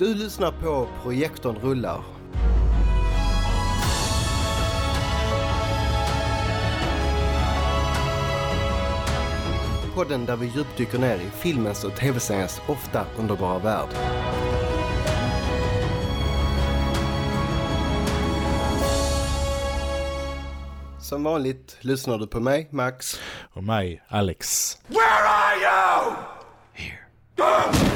Du lyssnar på Projektorn rullar. Podden där vi djupdyker ner i filmens och tv-seriens ofta underbara värld. Som vanligt lyssnar du på mig, Max. Och mig, Alex. Where are you?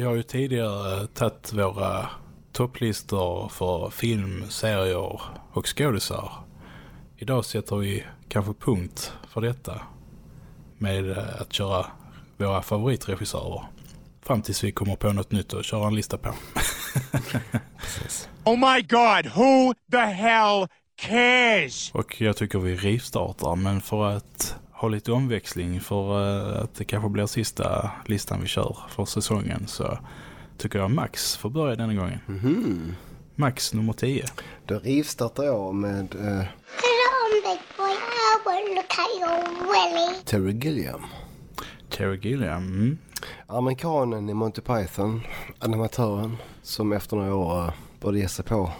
Vi har ju tidigare tagit våra topplistor för film, serier och skådisar. Idag sätter vi kanske punkt för detta med eh, att köra våra favoritregissörer. Fram tills vi kommer på något nytt att köra en lista på. Oh my god, who the hell cares? Och jag tycker vi rivstartar, men för att ha lite omväxling för eh, att det kanske blir sista listan vi kör för säsongen så tycker jag Max får börja denna gången. Mhm. Max nummer 10. Då rivstartar jag med willy. Terry Gilliam. Terry Gilliam. Mm. Amerikanen i Monty Python, animatören som efter några år eh, började ge sig på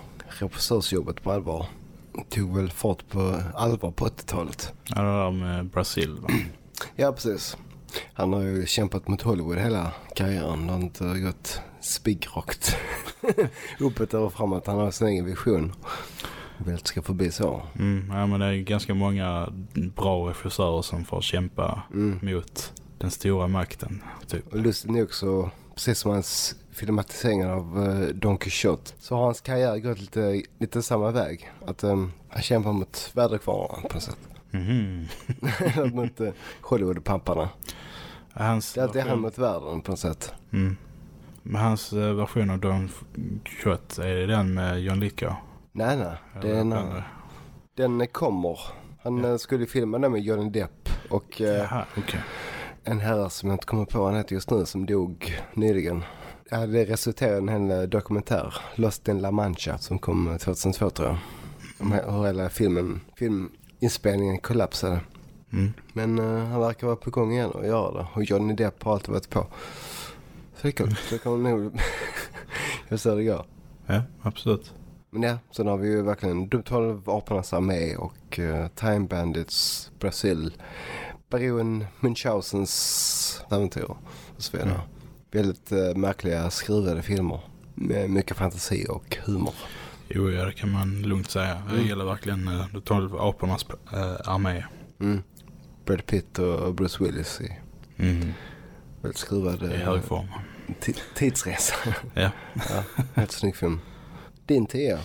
regissörsjobbet på allvar. Tog väl fart på allvar på 80-talet. Ja, det där med Brasil va? Ja, precis. Han har ju kämpat mot Hollywood hela karriären. Det har inte gått spikrakt uppåt eller framåt. Han har sin egen vision. Vill att det ska förbli så. Mm. Ja, men det är ganska många bra regissörer som får kämpa mot den stora makten. Typ. Och lustigt nog så, precis som hans filmatiseringar av uh, Don Quixote, så har hans karriär gått lite, lite samma väg. Att um, han kämpar mot väderkvarnarna på något sätt. Mhm. mot uh, Hollywood-pamparna. Hans Det är alltid han mot världen på något sätt. mm. Men hans eh, version av Don Quixote, är det den med John Lithgow? Nej, nej. Det är en, den kommer. Han eh, skulle filma den med Johnny Depp och eh, Jaha, okej. En herre som jag inte kommer på vad han heter just nu som dog nyligen. Ja, det resulterade i en hel eh, dokumentär, Lost in La Mancha, som kom eh, 2002 tror jag. Om hur hela filmen, filminspelningen kollapsade. Mm. Men eh, han verkar vara på gång igen och göra det. Och Johnny Depp har alltid varit på. Så det är kul. Så det kommer nog... Jag ser det går. Ja, absolut. Men ja, sen har vi ju verkligen De 12 apornas armé och uh, Time Bandits, Brasil, Baron Munchausens äventyr och så vidare. Mm. Väldigt uh, märkliga skruvade filmer med mycket fantasi och humor. Jo, ja, det kan man lugnt säga. Det gäller verkligen uh, de 12 apornas uh, armé. Mm. Brad Pitt och Bruce Willis i Mm. väldigt skruvade I hög form. ti- tidsresa. Ja. ja, helt snygg film. Din tia.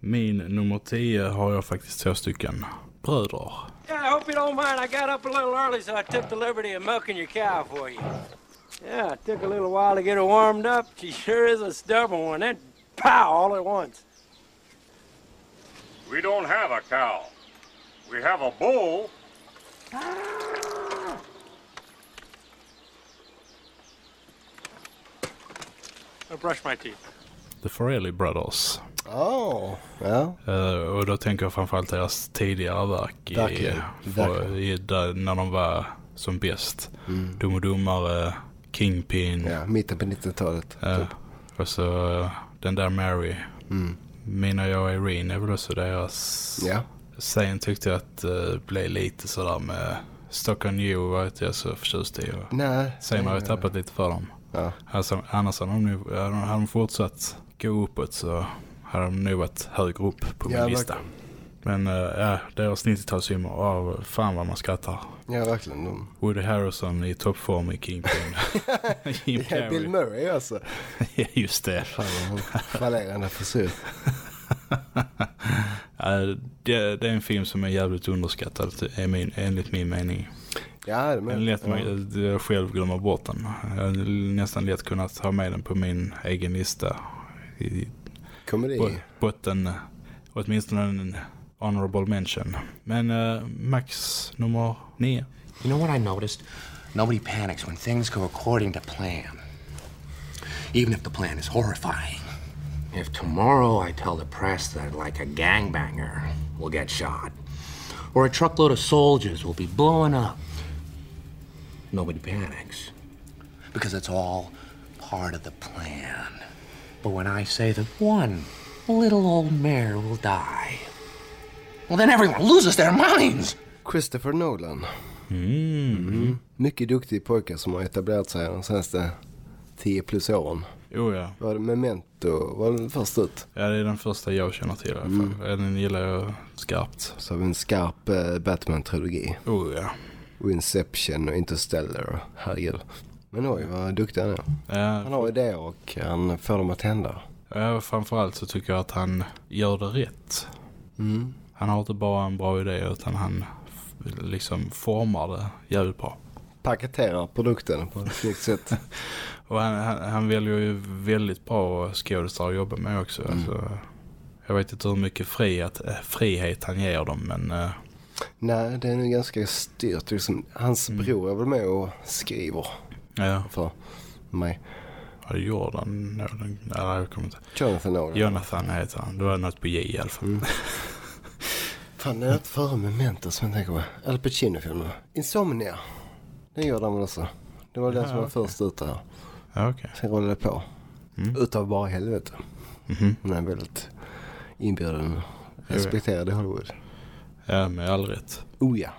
Min nummer 10 har jag faktiskt två stycken bröder. Yeah, I hope you don't mind. I got up a little early, so I took the liberty of milking your cow for you. Yeah, it took a little while to get her warmed up. She sure is a stubborn one. Then, pow, all at once. We don't have a cow. We have a bull. Ah. I brush my teeth. The Farrelly Brothers. Oh, ja. Eh, och då tänker jag framförallt deras tidigare verk. I, för, i, där, när de var som bäst. Dum och Dummare, Kingpin. ja, mitten på 90-talet. eh, typ. och så eh, den där Mary. Mm. Mina jag och Irene är väl också deras. Ja. Sen tyckte jag att det blev lite sådär med Stockholm New var inte jag så förtjust i. Nej. sen har jag eh, tappat lite för dem. Ja. Alltså, annars hade de, nu, hade de- hade de fortsatt gå uppåt så hade de nog varit högre upp på min Ja, lista. Men uh, ja, deras 90-talsfilmer, oh, fan vad man skrattar. Ja, verkligen. De... Woody Harrelson i toppform i Kingpin. Jim Ja, Bill. Murray alltså. Ja, just det. Fan fallerande frisyr. Ja, det. Det är en film som är jävligt underskattad är min, enligt min mening. Ja, det är lätt ja. jag själv glömmer bort den. Jag hade nästan lätt kunnat ha med den på min egen lista. I Komedi. bo- botten, åtminstone en honorable mention. Men eh, Max nummer nio. You know what I noticed? Nobody panics when things go according to plan. Even if the plan is horrifying. If tomorrow I tell the press that, like, a gangbanger will get shot, or a truckload of soldiers will be blowing up, nobody panics. Because it's all part of the plan. But when I say that one little old mare will die, well, then everyone loses their minds. Christopher Nolan. Mm. Mycket duktig pojke som har etablerat sig de senaste 10 plus åren. Jo ja. Var det Memento var den först ut. Ja, det är den första jag känner till i alla fall. Den gillar jag skarpt. Så har vi en skarp eh, Batman-trilogi. Oh ja. Och Inception och Interstellar. och Herregud. Men oj vad duktig han är. Han Ja, har idéer och han får dem att hända. ja, framförallt så tycker jag att han gör det rätt. Mm. Han har inte bara en bra idé utan han liksom formar det jävligt bra. Paketerar produkten på ett snyggt sätt. Och han, han, han väljer ju väldigt bra skådespelare att jobba med också. Alltså, jag vet inte hur mycket frihet, eh, frihet han ger dem men eh, Nej, det är nog ganska styrt. Liksom, hans bror är väl med och skriver ja, för mig. vad gjorde han? Nolan? Nej, jag kommer inte. Jonathan Nolan. Jonathan heter han. Det var något på J i alla fall. Fan, det är inte före Memento som jag tänker på. Al Pacino-filmen. Insomnia. Den gjorde han väl också. Det var den som var först ut där. Ja, okej. Sen rullade det på. Utav bara helvete. Mhm. Den är väldigt inbjuden. Respekterad i Hollywood. Ja, med all rätt. Oh ja.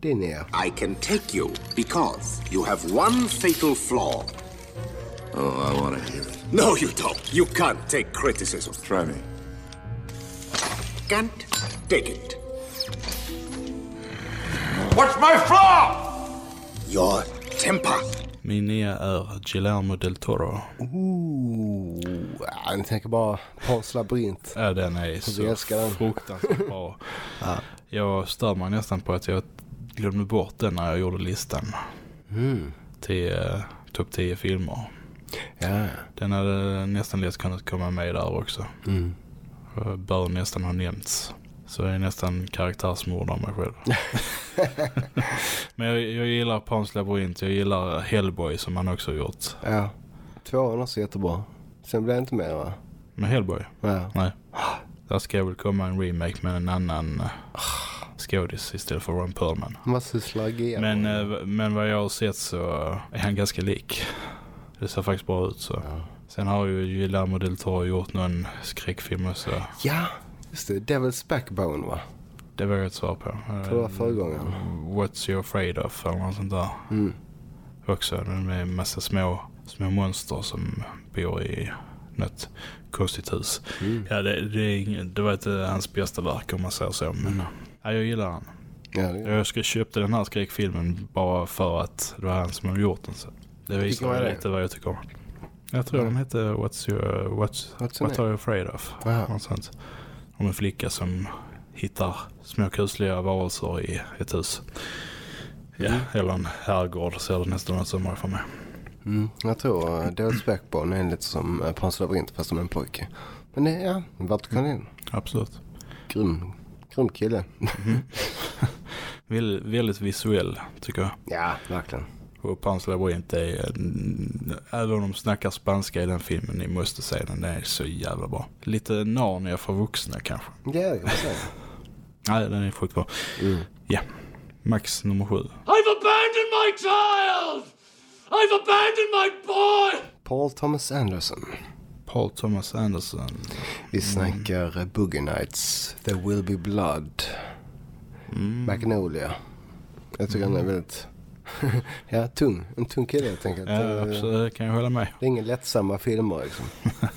Ja. I can take you because you have one fatal flaw. Oh, I want to hear it. No, you don't. You can't take criticism. Try me. Can't take it. What's my flaw? Your temper. Min nya är Guillermo del Toro. Ooh. Ja, ni tänker bara Pans labyrint. Ja, den är så fruktansvärt bra. Jag stör mig nästan på att jag glömde bort den när jag gjorde listan. Till eh, topp 10 filmer. Ja. Den hade nästan lätt kunnat komma med där också. Mm. Bör nästan ha nämnts. Så jag är nästan karaktärsmord av mig själv. Men jag, jag gillar Pans labyrint. Jag gillar Hellboy som han också gjort. Ja. Tvåan också jättebra. Sen blev det inte mer va? Men Hellboy? Ja. Nej. Där ska väl komma en remake med en annan uh, skådis istället för Ron Perlman. Vad sysslar G Men, eh, men vad jag har sett så är han ganska lik. Det ser faktiskt bra ut så. Sen har ju Guillermo del Toro gjort någon skräckfilm också. Ja, just det. Devil's Backbone va? Det var jag ett svar på. Det var föregångaren. What's you afraid of eller något sånt där. Mm. Också. Med en massa små, små monster som bor i något konstigt hus. Mm. Ja, det, det, det var inte hans bästa verk om man säger så. Men ja, jag gillar han. Ja, Jag ska köpte den här skräckfilmen bara för att det var han som har gjort den. Så det visar det? lite vad jag tycker om. Jag tror den hette What's your, what's, What's What name? are you afraid of? Sånt. Om en flicka som hittar små kusliga varelser i ett hus. Ja, eller en herrgård ser det nästan ut som här för mig. Mm, jag tror uh, Devil's Backbone är lite som uh, Pans labyrint fast som en pojke. Men det, ja, vart kan in. Absolut. Grym, grym kille. Väl, väldigt visuell tycker jag. Ja, verkligen. Och Pans labyrint är, mm, även om de snackar spanska i den filmen, ni måste se den, den är så jävla bra. Lite Narnia för vuxna kanske. Ja, det kan säga. Nej, den är sjukt bra. Mm. Ja, Max nummer sju. I've abandoned my child! I've abandoned my boy! Paul Thomas Anderson. Paul Thomas Anderson. Vi snackar uh, Boogie Nights, There Will Be Blood, Magnolia. Jag tycker han är väldigt, ja tung. En tung kille helt enkelt. Ja, Eh, absolut, det kan jag hålla med. Det är inga lättsamma filmer liksom.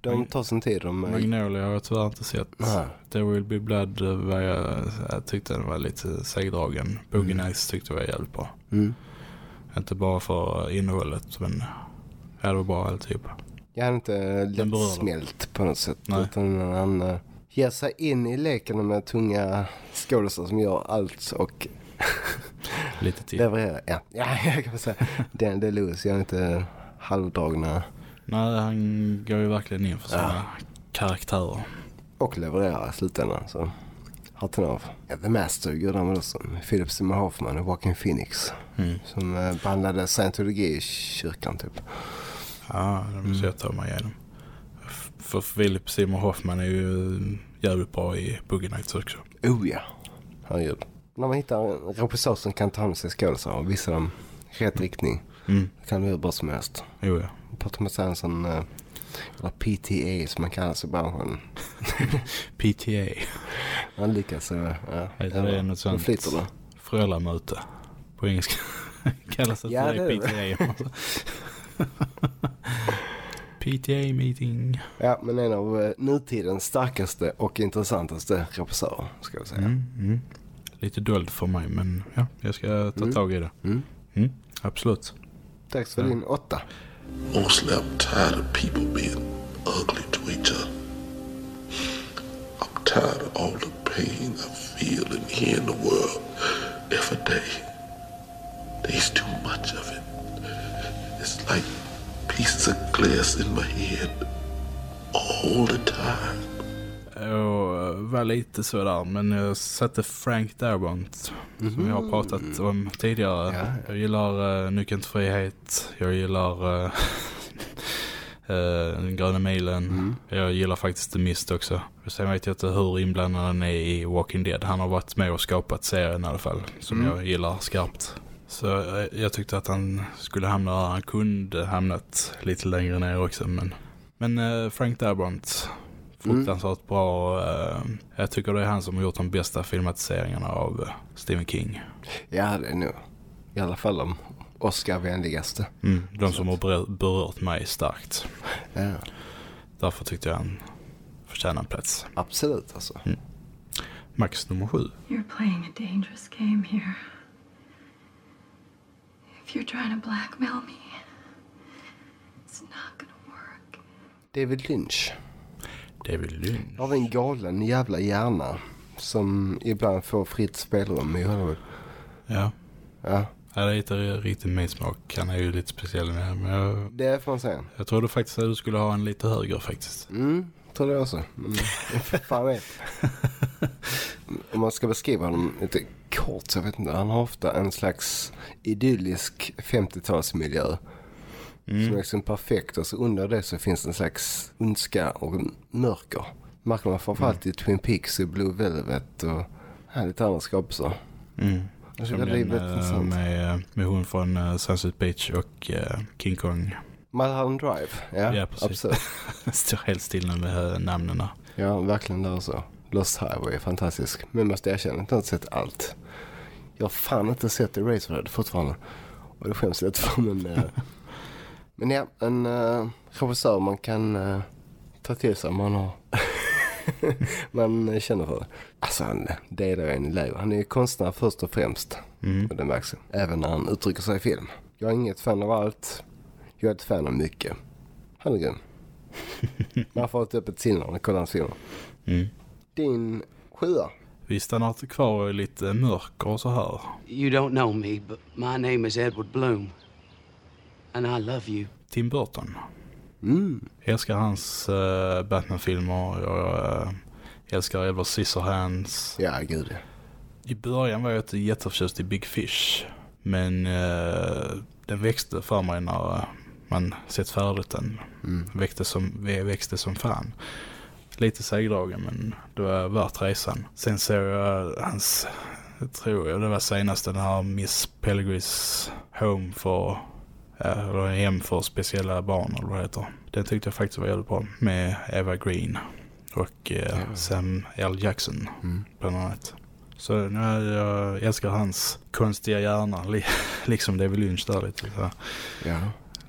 De tar sin tid. De, är- Magnolia har jag tyvärr inte sett. Nej. There Will Be Blood eh, var jag, jag tyckte den var lite segdragen. Boogie Nights tyckte jag var jävligt bra. Mm. Inte bara för innehållet, men ja, det var bra alltihop. Jag är inte lättsmält på något sätt. Nej. Utan han uh, ger sig in i leken med tunga skådespelare som gör allt och Lite till. levererar. Ja, ja jag kan säga. Den, det är Lewis. Jag är inte halvdragna Nej, han går ju verkligen in för sina karaktärer. och levererar i slutändan. Så hatten av. Ja, The Master gjorde han också. Philip Seymour Hoffman och Joaquin Phoenix. Mm. Som behandlade scientologi i kyrkan typ. Ja, det måste jag ta mig igenom. F- För Philip Seymour Hoffman är ju jävligt bra i Boogie Nights också. Oh ja. Herregud. När man hittar en regissör som kan ta hand om sig skådespelare och visa dem rätt riktning. Mm. kan det hur bra som helst. Jo, ja. Paul Thomas Anderson, eh, eller PTA som man kallar sig branschen. PTA. Han lyckas, eh, ja. Heter det något sånt? flyter det. Föräldramöte. På engelska. Kallas det Ja, för det det. PTA. PTA meeting. Ja, men en av eh, nutidens starkaste och intressantaste regissörer, ska jag säga. Mm, mm. Lite dold för mig, men ja, jag ska ta Mm. tag i det. Mm. Mm, absolut. Dags för din åtta. Mostly I'm tired of people being ugly to each other. I'm tired of all the pain I feel and hear in the world every day. There's too much of it. It's like pieces of glass in my head all the time. Jag var lite sådär, men jag satte Frank Darabont som jag har pratat om tidigare. Ja. Jag gillar uh, Nyckeln till frihet. Jag gillar uh, Den gröna milen. Jag gillar faktiskt The Mist också. Sen vet jag inte hur inblandad han är i Walking Dead. Han har varit med och skapat serien i alla fall. Som Mm. jag gillar skarpt. Så eh, jag tyckte att han skulle hamna där. Han kunde hamnat lite längre ner också. Men, men eh, Frank Darabont, fruktansvärt bra. eh, jag tycker det är han som har gjort de bästa filmatiseringarna av eh, Stephen King. Ja, det är nog i alla fall de Oscar-vänligaste. Mm, de som har berört, berört mig starkt. Ja. Därför tyckte jag han förtjänar en plats. Absolut alltså. Max nummer sju. You're playing a dangerous game here. You're trying to blackmail me, it's not gonna work. David Lynch. David Lynch. Vi en galen jävla hjärna som ibland får fritt spelrum i Hollywood. Ja. Ja, Ja, det är inte riktigt min smak. Han är ju lite speciell med men jag, det får man säga. jag trodde faktiskt att du skulle ha en lite högre faktiskt. Mm, tror det också. Men fan vet. Om man ska beskriva honom lite kort så jag vet inte. Han har ofta en slags idyllisk 50-talsmiljö. Som är liksom perfekt och så under det så finns en slags ondska och mörker. Märker man framförallt i Twin Peaks, i Blue Velvet och här lite andra skapelser. Mm. Som den, väldigt eh, intressant. med, med hon från eh, Sunset Beach och eh, King Kong. Mulholland Drive, ja, Ja, precis. absolut. Står helt still med eh, namnen. där. Ja, verkligen där så. Lost Highway är fantastisk. Men jag måste erkänna, jag har inte sett allt. Jag har fan inte sett Eraserhead fortfarande. Och det skäms lite för men... eh, men ja, en uh, regissör man kan uh, ta till sig om man har... man eh, känner för det. Alltså han delar en elev. Han är ju konstnär först och främst. Mm. Och det märks. Även när han uttrycker sig i film. Jag är inget fan av allt. Jag är ett fan av mycket. Han är grym. Man får ett öppet sinne när man kollar hans filmer. Mm. Din sjua. Vi stannar kvar i lite mörker och så här. You don't know me, but my name is Edward Bloom. And I love you. Tim Burton. Mm. Jag älskar hans uh, Batman-filmer. Jag eh, älskar Edward Scissorhands. Ja, gud. I början var jag inte jätteförtjust i Big Fish. Men eh, den växte för mig när man sett färdigt den. Mm. Växte som, vä- växte som fan. Lite segdragen men det var värt resan. Sen såg jag hans, jag tror jag det var senaste den här Miss Pellegris Home för, ja, eller hem för speciella barn eller vad det heter. Den tyckte jag faktiskt var jävligt bra med Eva Green och eh, Sam L. Jackson Mm. bland annat. Så nej, jag älskar hans konstiga hjärna, li liksom David Lynch där lite. Så, Ja.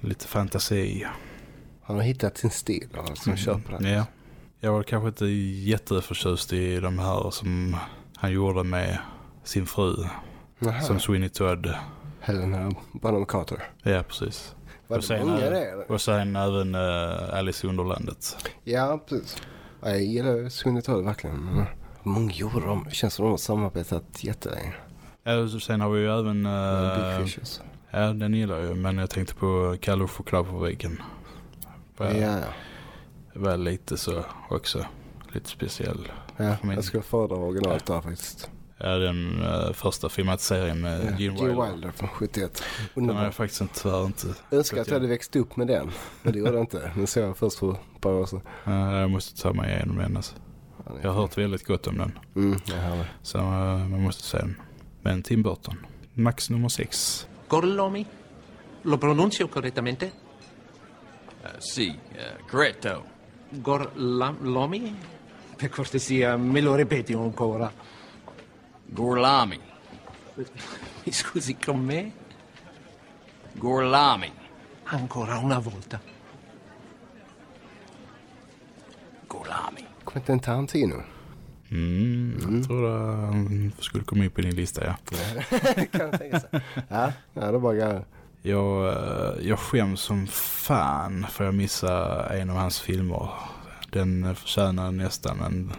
lite fantasi. Han har hittat sin stil och alltså, kör på den. Ja. Jag var kanske inte jätteförtjust i de här som han gjorde med sin fru. Nähä. Som Sweeney Todd. Helena Bonham Carter. Ja, precis. Var och sen, många även- det? och sen även uh, Alice i Underlandet. Ja, precis. Ja, Jag gillar Sweeney Todd verkligen. Hur många gjorde de? Det känns som de har samarbetat jättelänge. Ja, och sen har vi ju även... Uh, Big Fish alltså. ja, den gillar jag ju. Men jag tänkte på Kalle och chokladfabriken. Ja, ja. Var lite så också. Lite speciell. ja jag skulle föredra originalet där faktiskt. Ja, den eh, första filmatiseringen med Ja, Gene Wilder. Wilder från 71. Den har jag faktiskt inte, tyvärr inte. Önskar att jag hade växt upp med den. Men det gjorde jag inte. Den såg jag först för ett par år sedan. Ja, jag måste ta mig igenom den. Alltså. Ja, Jag har hört väldigt gott om den. Mm, det. Så eh, man måste se den. Men Tim Burton. Max nummer sex. Gorlomi? Lo pronuncio correttamente? Uh, sì, uh, corretto. Gorlomi? Per cortesia, me lo ripeti ancora? Gorlami. Mi scusi con me? Gorlami. Ancora una volta. Gorlami. Quentin Tarantino. Mm, jag tror det han skulle komma in på din lista, ja. kan jag tänka sig. Ja, ja det grejer. Jag, eh, jag skäms som fan för jag missade en av hans filmer. Den förtjänar nästan en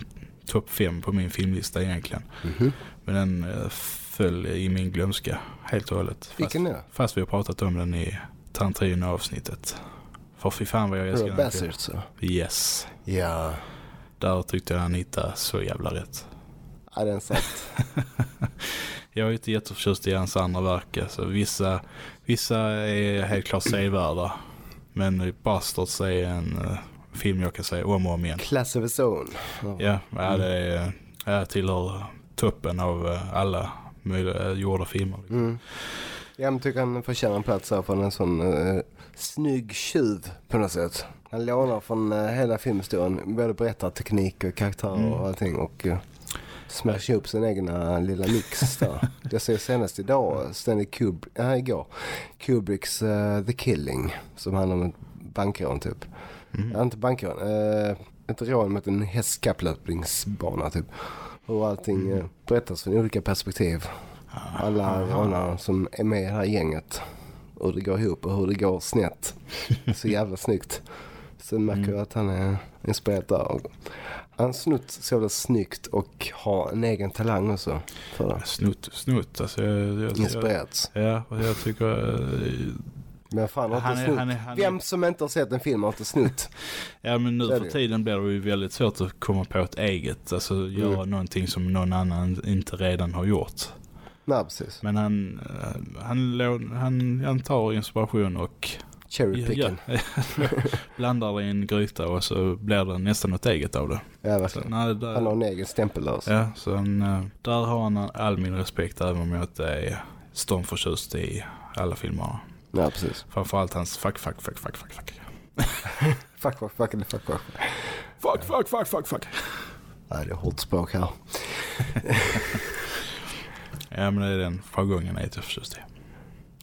topp fem på min filmlista egentligen. Mhm. Men den eh, föll i min glömska helt och hållet. Fast, Vilken är det? fast vi har pratat om den i Tarantino-avsnittet. För fy fan vad jag älskar den Bastards så? filmen. Yes. Ja. Där tyckte jag han hittade så jävla rätt. Ja, den satt. Jag är inte jätteförtjust i hans andra verk. Alltså, vissa, vissa är helt klart sevärda. Men Bastards är en uh, film jag kan säga om och om igen. Class of its own. Ja, ja det är, tillhör toppen av eh, alla möjliga gjorda filmer. liksom. Mm. Jag tycker han förtjänar en plats här för en sån uh, snygg tjuv på något sätt. Han lånar från uh, hela filmhistorien, både berättarteknik och karaktärer Mm. och allting och uh, smash ihop sin egna lilla mix där. Jag ser senast idag, Stanley Kubrick, äh, igår, Kubricks uh, The Killing som handlar om ett bankrån typ. Mm. Ja, inte bankrån, uh, ett rån mot en hästkapplöpningsbana typ. Hur allting uh, berättas från olika perspektiv. Alla rånare som är med i det här gänget. Hur det går ihop och hur det går snett. Så jävla snyggt. Sen märker jag att han är inspirerad där. Han har snott så jävla snyggt och har en egen talang också. För det. Snutt, snutt. Alltså jag, jag, Inspirerats. ja, och jag tycker... eh, Men fan har Han inte är- han är- han är- Vem som inte har sett en film har inte snott. Ja men nu för tiden blir det ju väldigt svårt att komma på ett eget. Alltså göra Mm. någonting som någon annan inte redan har gjort. Nej precis. Men han, eh, han, han, han tar inspiration och Cherry picking. ja, blandar det i en gryta och så blir det nästan något eget av det. Ja Så, verkligen. nej, där, Han har en egen stämpel där. alltså. Ja, så han, eh, där har han all min respekt även om jag inte är stormförtjust i alla filmerna. Ja precis. Framförallt hans fuck, fuck, fuck, fuck, fuck, fuck. Fuck, fuck, fuck, fuck, fuck. Fuck, fuck, fuck, fuck, fuck. Nej det är hårt språk här. Ja, men det är den förgången jag är inte förtjust i.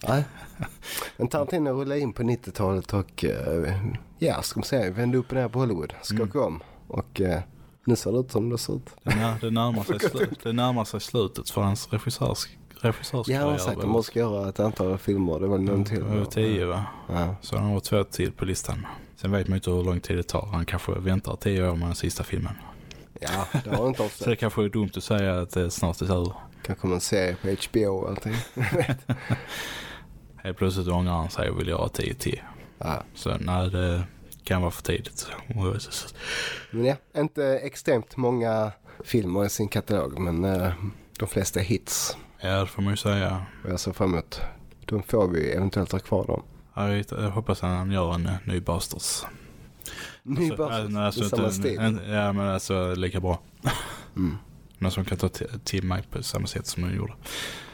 Nej. Men Tarantino rullade in på 90-talet och eh, ja, ska man säga, vände upp och ner på Hollywood. Skakade om. Och eh, nu ser det ut som det ser ut. Det, när, det, närmar sig det närmar sig slutet för hans regissörs, regissörskarriär. Ja, han har sagt att väl. man ska göra ett antal filmer. Det var någon till. Över tio va? Ja. Så han har två till på listan. Sen vet man inte hur lång tid det tar. Han kanske väntar tio år med den sista filmen. ja, det har han inte Så avsett. det kanske är dumt att säga att det snart är över. Kanske en serie på HBO och allting. Helt plötsligt ångrar han sig och vill göra tio till. Ja. Så nej, det kan vara för tidigt. Men ja, inte extremt många filmer i sin katalog. Men eh, de flesta är hits. Ja, det får man ju säga. Och jag ser fram emot. De får vi eventuellt ha kvar dem. Ja, Jag hoppas att han gör en eh, ny Bastards. Ny Alltså, Bastards, nej, alltså i samma stil. en- Ja, men alltså lika bra. Mm. Någon som kan ta till mig på samma sätt som den gjorde.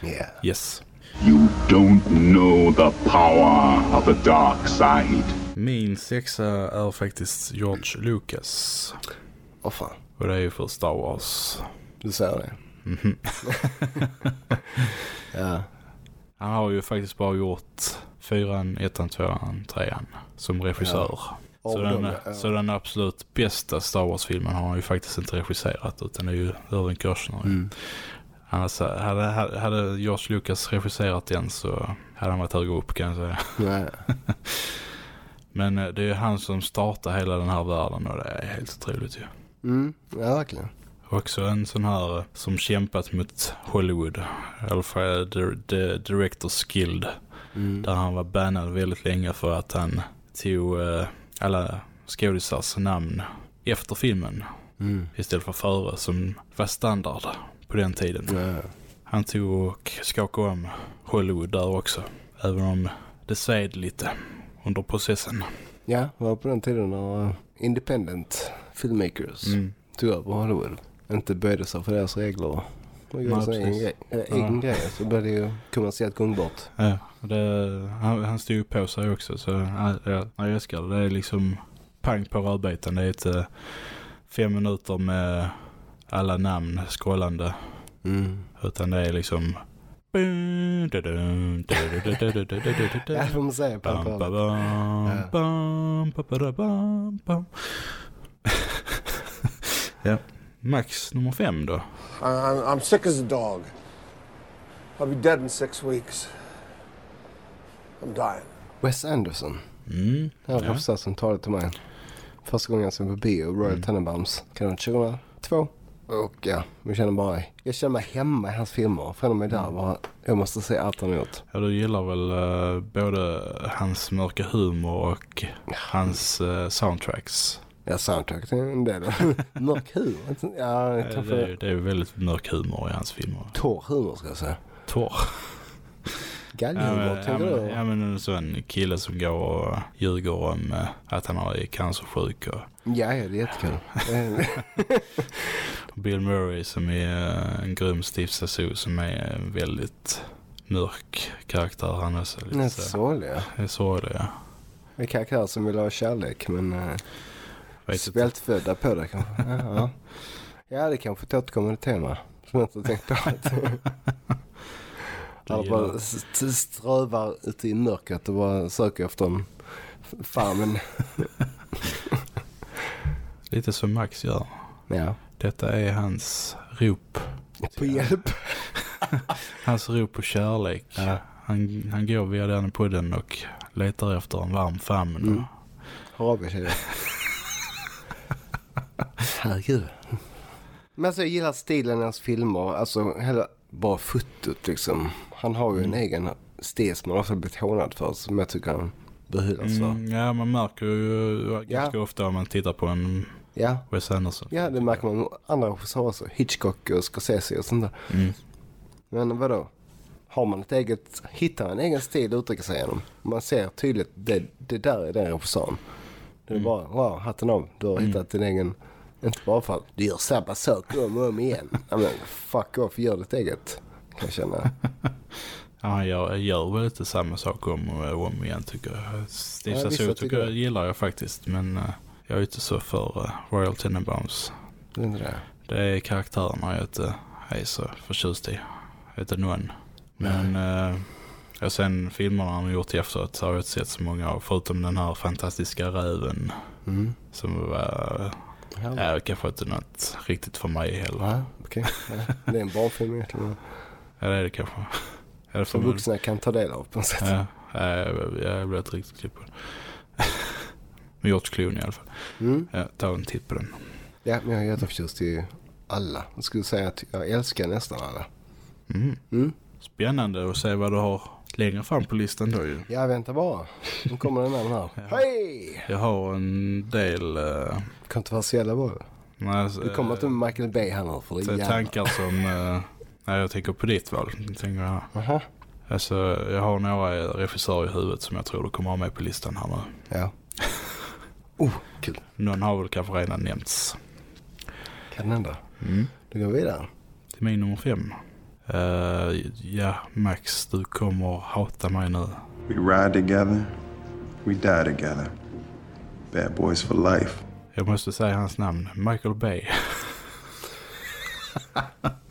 Yeah. Yes. You don't know the power of the dark side. Min sexa är faktiskt George Lucas. Åh fan, Och det är ju för Star Wars. du säger det. Mhm. Ja. Han har ju faktiskt bara gjort fyran, ettan, tvåan, trean som regissör. Ja. Så, den, ja. så den absolut bästa Star Wars-filmen har han ju faktiskt inte regisserat utan det är ju Irving Kershner. Mm. Han har sa- hade, hade, hade George Lucas regisserat den så hade han varit högre upp kan jag säga. Nej. Men eh, det är han som startar hela den här världen och det är helt otroligt ju. Mm, ja verkligen. Också en sån här eh, som kämpat mot Hollywood, i alla fall the, the Directors Guild. Mm. Där han var bannad väldigt länge för att han tog eh, alla skådisars namn efter filmen Mm. istället för före som var standard på den tiden. Ja. Han tog och skakade om Hollywood där också. Även om det sved lite under processen. Ja, var på den tiden när independent filmmakers Mm. tog över Hollywood. Inte böjde sig för deras regler. och Nej, sin egen grej. Äh, Ja. egen grej. Så blir det ju kommersiellt gångbart. Ja, det, han, han stod ju på sig också så ja, ja, jag älskar det. Det är liksom pang på rödbetan. Det är inte fem minuter med alla namn scrollande. Mm. Utan det är liksom Ja, det får man säga. På Bam, bam, bam, bam, bam, bam, bam. Ja, Max nummer fem då. I'm, I'm sick as a dog. I'll be dead in six weeks. I'm dying. Wes Anderson. Mm, Det var ja. som talade till mig. Första gången jag såg på bio, Royal Mm. Tenenbaums. Kan det vara 2002? Och ja, jag känner bara, jag känner mig hemma i hans filmer. Från och med där bara, jag måste se allt han gjort. Ja, du gillar väl eh, både hans mörka humor och hans eh, soundtracks. Ja, soundtrack är en del. Mörk humor. Ja, kanske Det är, det är väldigt mörk humor i hans filmer. torr humor ska jag säga. Torr. Men, ja, men, ja, men en sån kille som går och ljuger om eh, att han är cancersjuk. Och Ja, ja, det är jättekul. Bill Murray som är eh, en grym Steve Zissou som är en väldigt mörk karaktär. Han är också lite så- sorglig. ja. Det är sorglig, ja. En karaktär som vill ha kärlek men äh, svältfödda på det kanske. Ja, ja. ja, det kanske är ett återkommande tema som jag inte tänkt på. Gillar- bara st- strövar ute i mörkret och bara söker efter en farmen. Lite som Max gör. Ja. Detta är hans rop. På hjälp. Hans rop på kärlek. Han, han går via den podden och letar efter en varm famn. Mm. Hör av tjejer. Herregud. Men alltså jag gillar stilen i hans filmer. Alltså hela, bara fotot liksom. Han har ju en egen stil som han också blivit hånad för. Som jag tycker han bör hyllas för. Mm, ja, man märker ju ganska ofta om man tittar på en Ja. Wes Anderson. Ja, det märker man andra regissörer också. Hitchcock och Scorsese och sånt där. Mm. Men vadå? Har man ett eget, hittar en egen stil att uttrycka sig genom. Man ser tydligt, det, det där är den regissören. Det är Mm. bara, wow, hatten av. Du har Mm. hittat din egen, inte bara för att du gör samma sak om och om igen. Ja, men fuck off, gör ditt eget. Kan jag känna. Ja, han gör, gör väl lite samma sak om och om igen tycker jag. Steve Ja, vissa tycker jag gillar jag faktiskt. Men eh, jag är inte så för uh, Royal Tenenbaums. Det är inte det. Det är karaktärerna jag inte är så förtjust i. Inte någon. Men uh, och sen filmerna han har gjort efteråt har jag inte sett så många av. Förutom den här fantastiska räven. Mm. Som var... Ja. Kanske inte något riktigt för mig heller. Ja, okej. Ja, det är en barnfilm egentligen. Ja, det är det kanske. Det Som vuxna kan ta del av på något sätt. Ja, ja, jag, jag blev inte riktigt klipp på det. Med George Clooney i alla fall. Mm. Ja, ta en titt på den. Ja, men jag är jätteförtjust i alla. Jag skulle säga att jag älskar nästan alla. Mm. Mm. Spännande att se vad du har längre fram på listan då ju. Jag väntar bara. Nu kommer den namn här. Hej! Jag har en del... Uh, Kontroversiella var det. nej, Du kommer inte med Michael Bay här nu för det jävla. tankar som... Uh, när jag tänker på ditt val. Tänker jag. Aha. Alltså, jag har några regissörer i huvudet som jag tror du kommer ha med på listan här nu. Ja. Oh, kul. Någon har väl kanske redan nämnts. Kan hända. Mm. Då går vi vidare. Till min nummer fem. Uh, ja, Max, du kommer hata mig nu. We ride together, we die together. Bad boys for life. Jag måste säga hans namn. Michael Bay.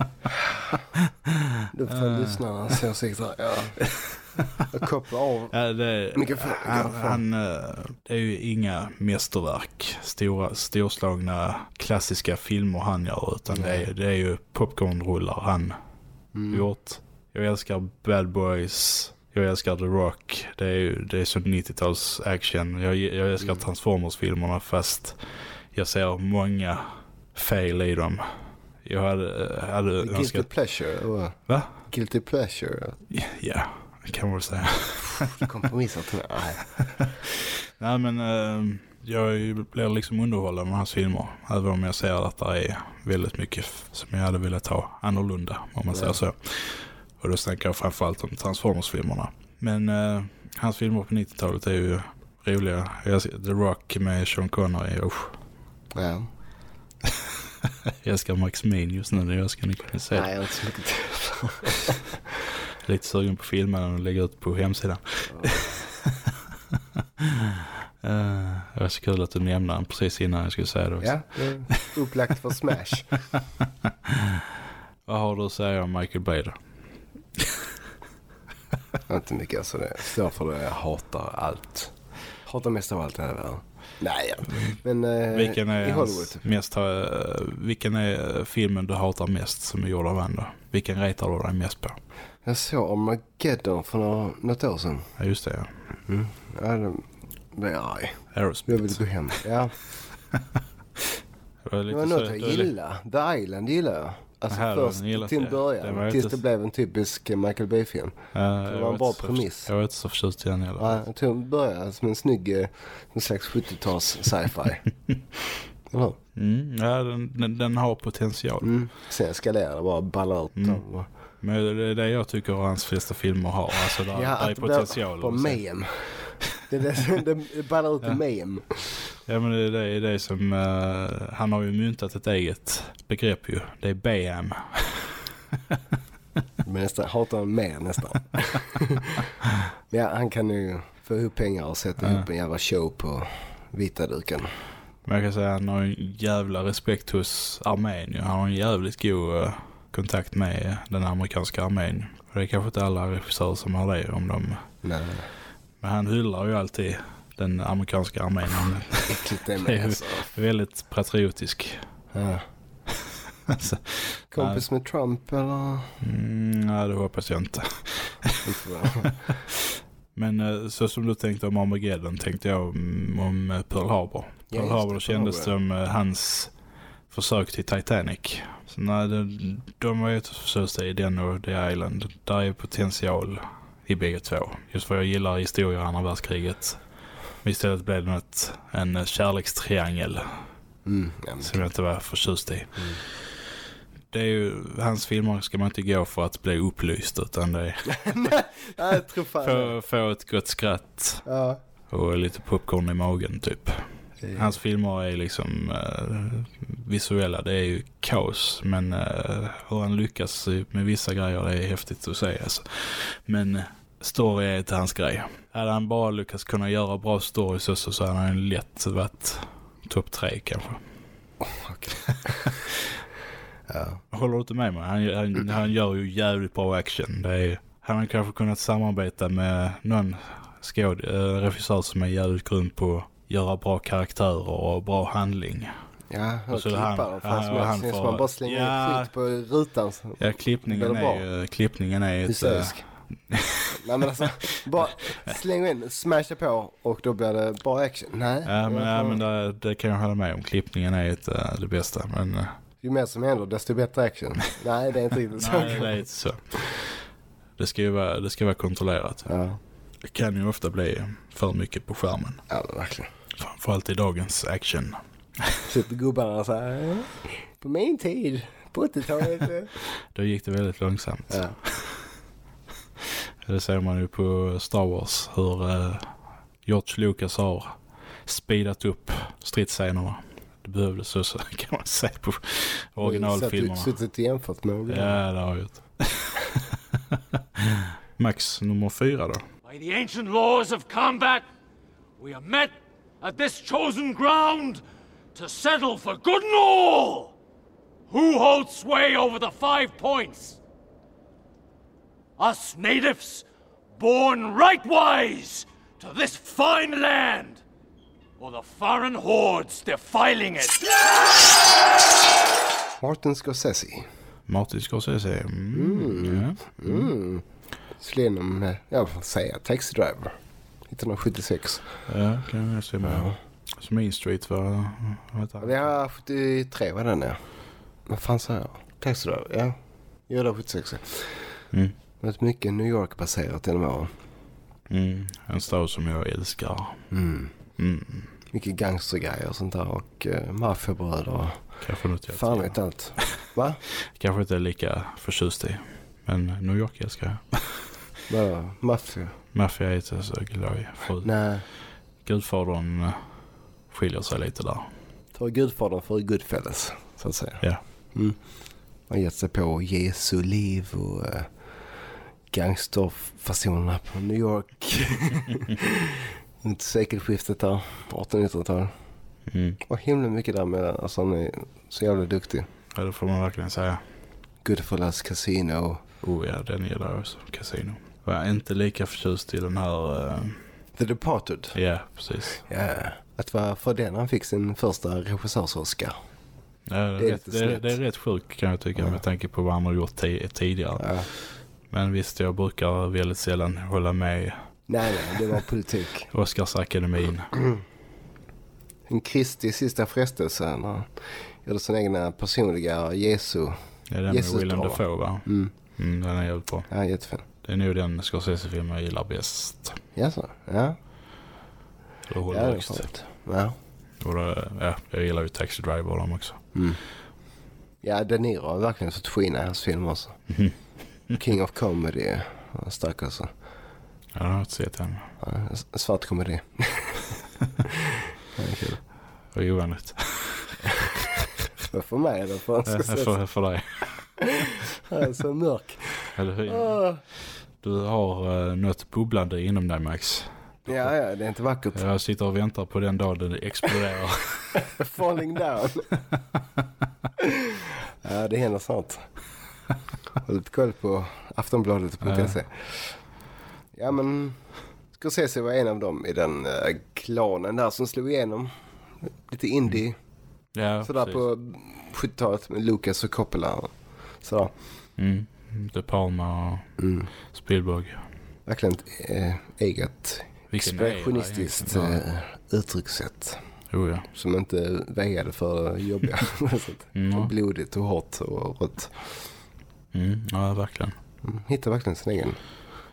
Du får lyssnarnas åsikter. Ja. Jag kopplar av. Ja, det, Mikrofon- han, mikrofon. han, eh, det är ju inga mästerverk. Stora, storslagna klassiska filmer han gör. Utan det är, det är ju popcornrullar han Mm. gjort. Jag älskar Bad Boys. Jag älskar The Rock. Det är ju det är så 90-tals action. Jag, jag älskar Mm. Transformers-filmerna fast jag ser många fel i dem. Jag hade, hade Guilty önskat... pleasure. Va? Guilty pleasure. Ja, kan man väl säga. Mig. Nej. Nej men eh, jag blir liksom underhållen med hans filmer. Även om jag ser att det är väldigt mycket som jag hade velat ha annorlunda om man säger så. Och då snackar jag framförallt om Transformers-filmerna. Men eh, hans filmer på 90-talet är ju roliga. The Rock med Sean Connery. Usch. Ja. jag älskar Max Min just nu när jag ska ni kunna se Nej, jag är inte så mycket. Lite sugen på filmen och lägga ut på hemsidan. Uh, det var så kul att du nämnde den precis innan jag skulle säga det också. Ja, det är upplagt för Smash. Vad har du att säga om Michael Bay då? inte mycket alltså det. Står för det. Jag hatar allt. Hatar mest av allt i hela Nej, men eh, Vilken är, i Hollywood. mest, eh, vilken är filmen du hatar mest som är gjord av då? Vilken retar du dig mest på? Jag såg Armageddon för något år sedan. Ja, just det. Ja. Mm. Ja, det blev jag arg. Aerosmith. Jag ville gå hem. Ja. Det var, Det lite var något jag det gillade. The Island gillade jag. Alltså den först till. Det början. var tills inte- det blev en typisk Michael Bay-film. Ja, det var en bra premiss. Jag var inte så förtjust i den heller. Ja, jag tror det började som en snygg, eh, en slags 70-tals sci-fi. Eller? Mm, ja, den, den, den har potential. Mm. Sen eskalerar det bara, ballar ut. Mm. Men det är det jag tycker hans flesta filmer har. Alltså där, Ja, där är att det blir potential. på mem. Det, det, det ballar ut Ja. mem. Ja men det är det, är det som, eh, han har ju myntat ett eget begrepp ju. Det är BM. Men nästan, hatar honom mer nästan. Men ja, han kan ju få ihop pengar och sätta Ja. ihop en jävla show på vita duken. Men jag kan säga att han har en jävla respekt hos armén ju. Han har en jävligt god eh, kontakt med den amerikanska armén. Och det är kanske inte alla regissörer som har det om de... Nej. Men han hyllar ju alltid den amerikanska armén. Äckligt det med alltså. väldigt patriotisk. Ja. Alltså, Kompis med Trump eller? Mm, nej, det hoppas jag inte. Men eh, så som du tänkte om Armageddon tänkte jag om, om eh, Pearl Harbor. Ja, Pearl Harbor det, kändes Pearl som eh, hans försök till Titanic. Så nej, de, de var ju inte förtjusta i den och The Island. Där är potential i bägge två. Just för jag gillar historia i andra världskriget. Men istället blev det något, en kärlekstriangel Mm, ja, som jag inte var förtjust i. Det är ju, hans filmer ska man inte gå för att bli upplyst utan det är ja, få, få ett gott skratt Ja. och lite popcorn i magen typ. Hans filmer är liksom eh, visuella, det är ju kaos. Men eh, hur han lyckas med vissa grejer det är häftigt att se. Alltså. Men eh, story är inte hans grej. Hade han bara lyckats kunna göra bra stories också så hade han lätt varit topp tre kanske. Ja. Håller du inte med mig? Han, han, han gör ju jävligt bra action. Det är, han har kanske kunnat samarbeta med någon skåd, eh, regissör som är jävligt grym på göra bra karaktärer och bra handling. Ja, och Och så han-. Fan han- som han. Sen får- man bara slänga Ja. skit på rutan. så Ja, klippningen är, ju- klippningen är ett... Hysterisk. Nej men alltså, bara släng in, smasha på och då blir det bara action. Nej. Ja, men, ja, men det, det kan jag hålla med om. Klippningen är ett, eh, det bästa. Men eh, Ju mer som händer desto bättre action. Nej det är inte riktigt så. nej, det är inte så. Det ska ju vara, det ska vara kontrollerat. Ja. Det kan ju ofta bli för mycket på skärmen. ja verkligen. Framförallt i dagens action. Sitter gubbarna så här. "Eh, På min tid, på 80-talet. eh." Då gick det väldigt långsamt. ja. Det ser man ju på Star Wars hur eh, George Lucas har speedat upp stridsscenerna. Det behövdes också kan man säga på originalfilmerna. Suttit och jämfört med original. Ja, det har jag gjort. Max nummer fyra då. By the ancient laws of combat, we are met at this chosen ground to settle for good and all who holds sway over the five points. Us natives, born rightwise to this fine land, or the foreign hordes defiling it. Martin Scorsese. Martin Scorsese. Mm. Ja. Mm. Slog igenom jag får säga, Taxi Driver. 1976. ja, kan jag se med. Så Main Street var... Har 73 var den ja. Vad fan sa jag? Taxi Driver, ja. Jo det var 76. Mm. Rätt mycket New York baserat genom åren. Mm. En stad som jag älskar. Mm. Mm. Mycket gangstergrejer och sånt där och uh, maffiabröder och Kanske något jag fan inte- vet allt. Va? Kanske inte lika förtjust i. Men New York älskar jag. Vadå? Maffia? Maffia är inte så glad. För Nej. Gudfadern eh, skiljer sig lite där. Ta Gudfadern för Goodfellas. så att säga. Ja. Mm. Man gett sig på Jesu liv och uh, gangsterfasonerna på New York. Inte sekelskiftet där, 1800-tal. Mm. Och himla mycket där med, alltså han är så jävla duktig. Ja, det får man verkligen säga. Goodfellas Casino. Oh ja, den gillar jag också. Casino. Jag är inte lika förtjust i den här... Uh... The Departed. Ja, precis. Ja, att det var för den han fick sin första regissörs-Oscar. Ja, det, är det, är rätt, det, det är rätt sjukt kan jag tycka ja. med tanke på vad han har gjort tidigare. Ja. Men visst, jag brukar väldigt sällan hålla med. Nej, nej, det var politik. Oscarsakademin. En Kristi sista frestelse. Han gjorde sin egna personliga Jesu. Ja, den med Willem Dafoe va? Mm. Mm, den är jävligt bra. Ja, jättefin. Det är nog den Scorsese-film jag gillar bäst. Jaså? Ja. Det håller ja, högst. Ja. Och det, ja, jag gillar ju Taxi Driver och dem också. Mm. Ja, De Niro har verkligen fått skina i hans film också. Mm. King of Comedy. Stark alltså. Ja, jag har inte sett den. Ja, svart komedi. ja, kul. Vad ovanligt. för mig eller för för, för dig. Jag är så mörk. Eller hur? Oh. Du har uh, något bubblande inom dig Max. Ja, ja, det är inte vackert. Jag sitter och väntar på den dagen det exploderar. Falling down. ja, det händer snart. Håll lite koll på aftonbladet.se. Ja. ja, men Scorsese var en av dem i den uh, klanen där som slog igenom. Lite indie. Ja, Sådär precis. på 70-talet med Lucas och Coppola. Sådär. Mm. De Palma och mm. Spielberg. Verkligen ett äh, eget Vilken expressionistiskt äh, uttryckssätt. Oh, ja. Som inte vägade för jobbiga. mm. Blodigt och hårt och rått. Mm, ja, verkligen. Mm. Hittar verkligen sin egen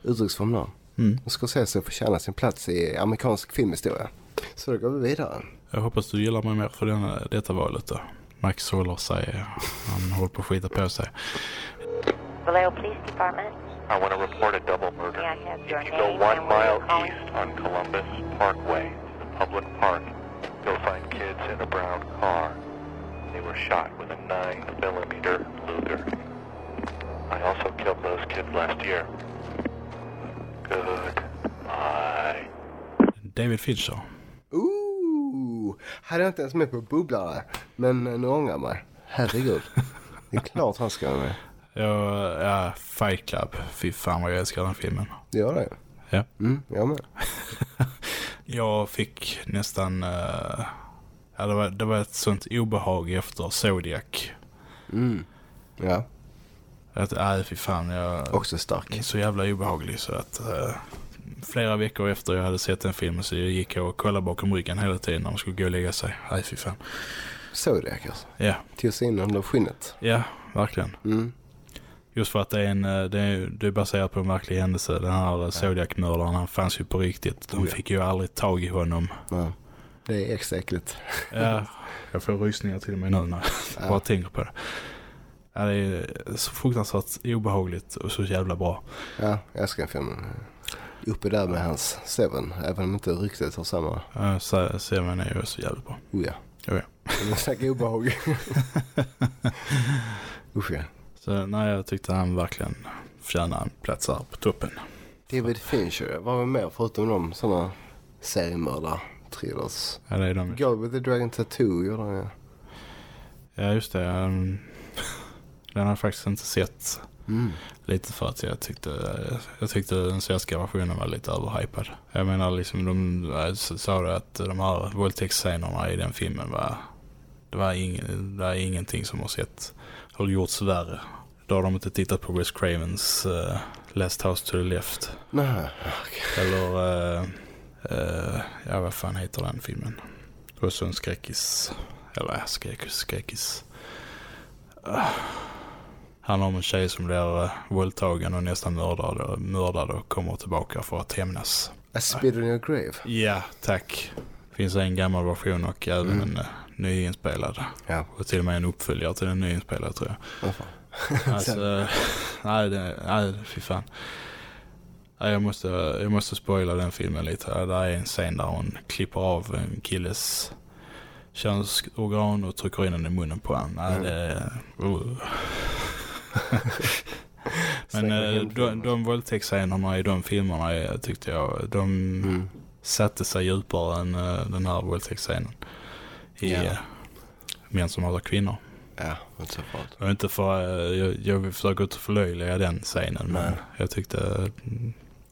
uttrycksform där. Mm. Och Scorsese förtjäna sin plats i amerikansk filmhistoria. Så då går vi vidare. Jag hoppas du gillar mig mer för denna, detta valet då. Max håller sig, han håller på att skita på sig. Vallejo Police Department. I want to report a double murder. May I have your If you name go one mile east on Columbus Parkway, the public park, you'll find kids in a brown car. They were shot with a 9 millimeter Luger. I also killed those kids last year. Good. Bye. David Fincher. Ooh, hade jag inte ens med på bubblare. Men nu ångrar jag mig. Herregud. Det är klart han ska med. Ja, ja, Fight Club. Fy fan vad jag älskar den filmen. Gör det? Ja. Mm, jag med. jag fick nästan... Uh, ja, det, var, det var ett sånt obehag efter Zodiac. Mm. Ja. Att, nej, fy fan. Jag, Också stark. Så jävla obehaglig så att... Uh, flera veckor efter jag hade sett den filmen så gick jag och kollade bakom ryggen hela tiden när man skulle gå och lägga sig. Nej, fy fan. Zodiac alltså? Ja. Till sig in under skinnet? Ja, verkligen. Mm. Just för att det är, en, det är, det är baserat på en verklig händelse. Den här Zodiac-mördaren, han fanns ju på riktigt. De fick ju aldrig tag i honom. Ja. Det är extra äckligt. ja, jag får rysningar till med nu när jag ja. bara tänker på det. Ja, det är så fruktansvärt obehagligt och så jävla bra. Ja, jag älskar filmen. Uppe där med hans Seven, även om inte ryktet har samma. Ja, Seven är ju så jävla bra. Oh ja. Oh ja. Det är snackar obehag. Usch ja. Så nej, jag tyckte han verkligen förtjänar en plats här på toppen. David Fincher, vad var mer förutom de sådana seriemördar thrillers? Ja, det är de. Girl with the Dragon Tattoo gjorde han ja. Ja, just det. Um, den har jag faktiskt inte sett. Mm. Lite för att jag tyckte, jag tyckte den svenska versionen var lite överhypad. Jag menar liksom, de sa det att de här våldtäktsscenerna i den filmen var, det var, ingen, det var ingenting som har sett, har gjorts värre. Då har de inte tittat på Wes Cravens uh, Last House to the Left. Nej, okay. Eller, uh, uh, ja vad fan heter den filmen? Det var så en skräckis, eller skräckis, skräckis. Uh. Han om en tjej som blir uh, våldtagen och nästan mördad mördad och kommer tillbaka för att hämnas. A spit in your grave? Ja, tack. Finns en gammal version och även mm. en uh, nyinspelad. Ja. Och till och med en uppföljare till den nyinspelade tror jag. Oh, alltså, nej, det, nej, fy fan. Jag, måste, jag måste spoila den filmen lite. Där är en scen där hon klipper av en killes könsorgan och trycker in den i munnen på honom. Nej, Mm. det... Uh. Men eh, de, de våldtäktsscenerna i de filmerna tyckte jag, de Mm. satte sig djupare än eh, den här våldtäktsscenen i Ja. eh, Män som hatar kvinnor. Ja, inte så farligt. Och inte för, eh, jag, jag försöker inte förlöjliga den scenen, men Nej. jag tyckte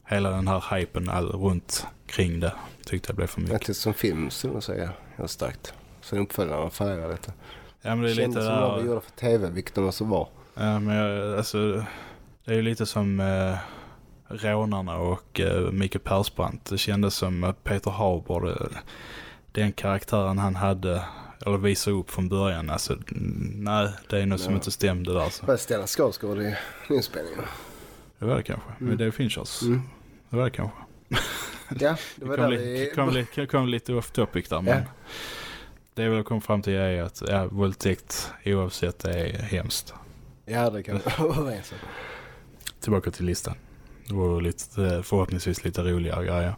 hela den här hypen all runt kring det tyckte jag blev för mycket. Inte som film skulle jag säga. Jag starkt. Sen uppföljarna fallerar lite. Ja, men det är Kändes lite som de var där... gjorda för tv, vilket de också var. Ja, men jag, alltså, det är ju lite som eh, Rånarna och eh, Mikael Persbrandt. Det kändes som att Peter Haber, det, den karaktären han hade, eller visade upp från början, alltså nej, det är något som Ja. inte stämde där. Så. Var det Stellan Skarsgård i inspelningen? Det var det kanske. Men Mm. det är Finchers. Mm. Det var det kanske. Ja, det var kom, där li, vi... kom, li, kom lite off topic där, men Ja. det jag vill komma fram till är att ja, våldtäkt oavsett är hemskt. Ja, det kan vara om. Tillbaka till listan. Det var lite, eh, förhoppningsvis lite roligare grejer.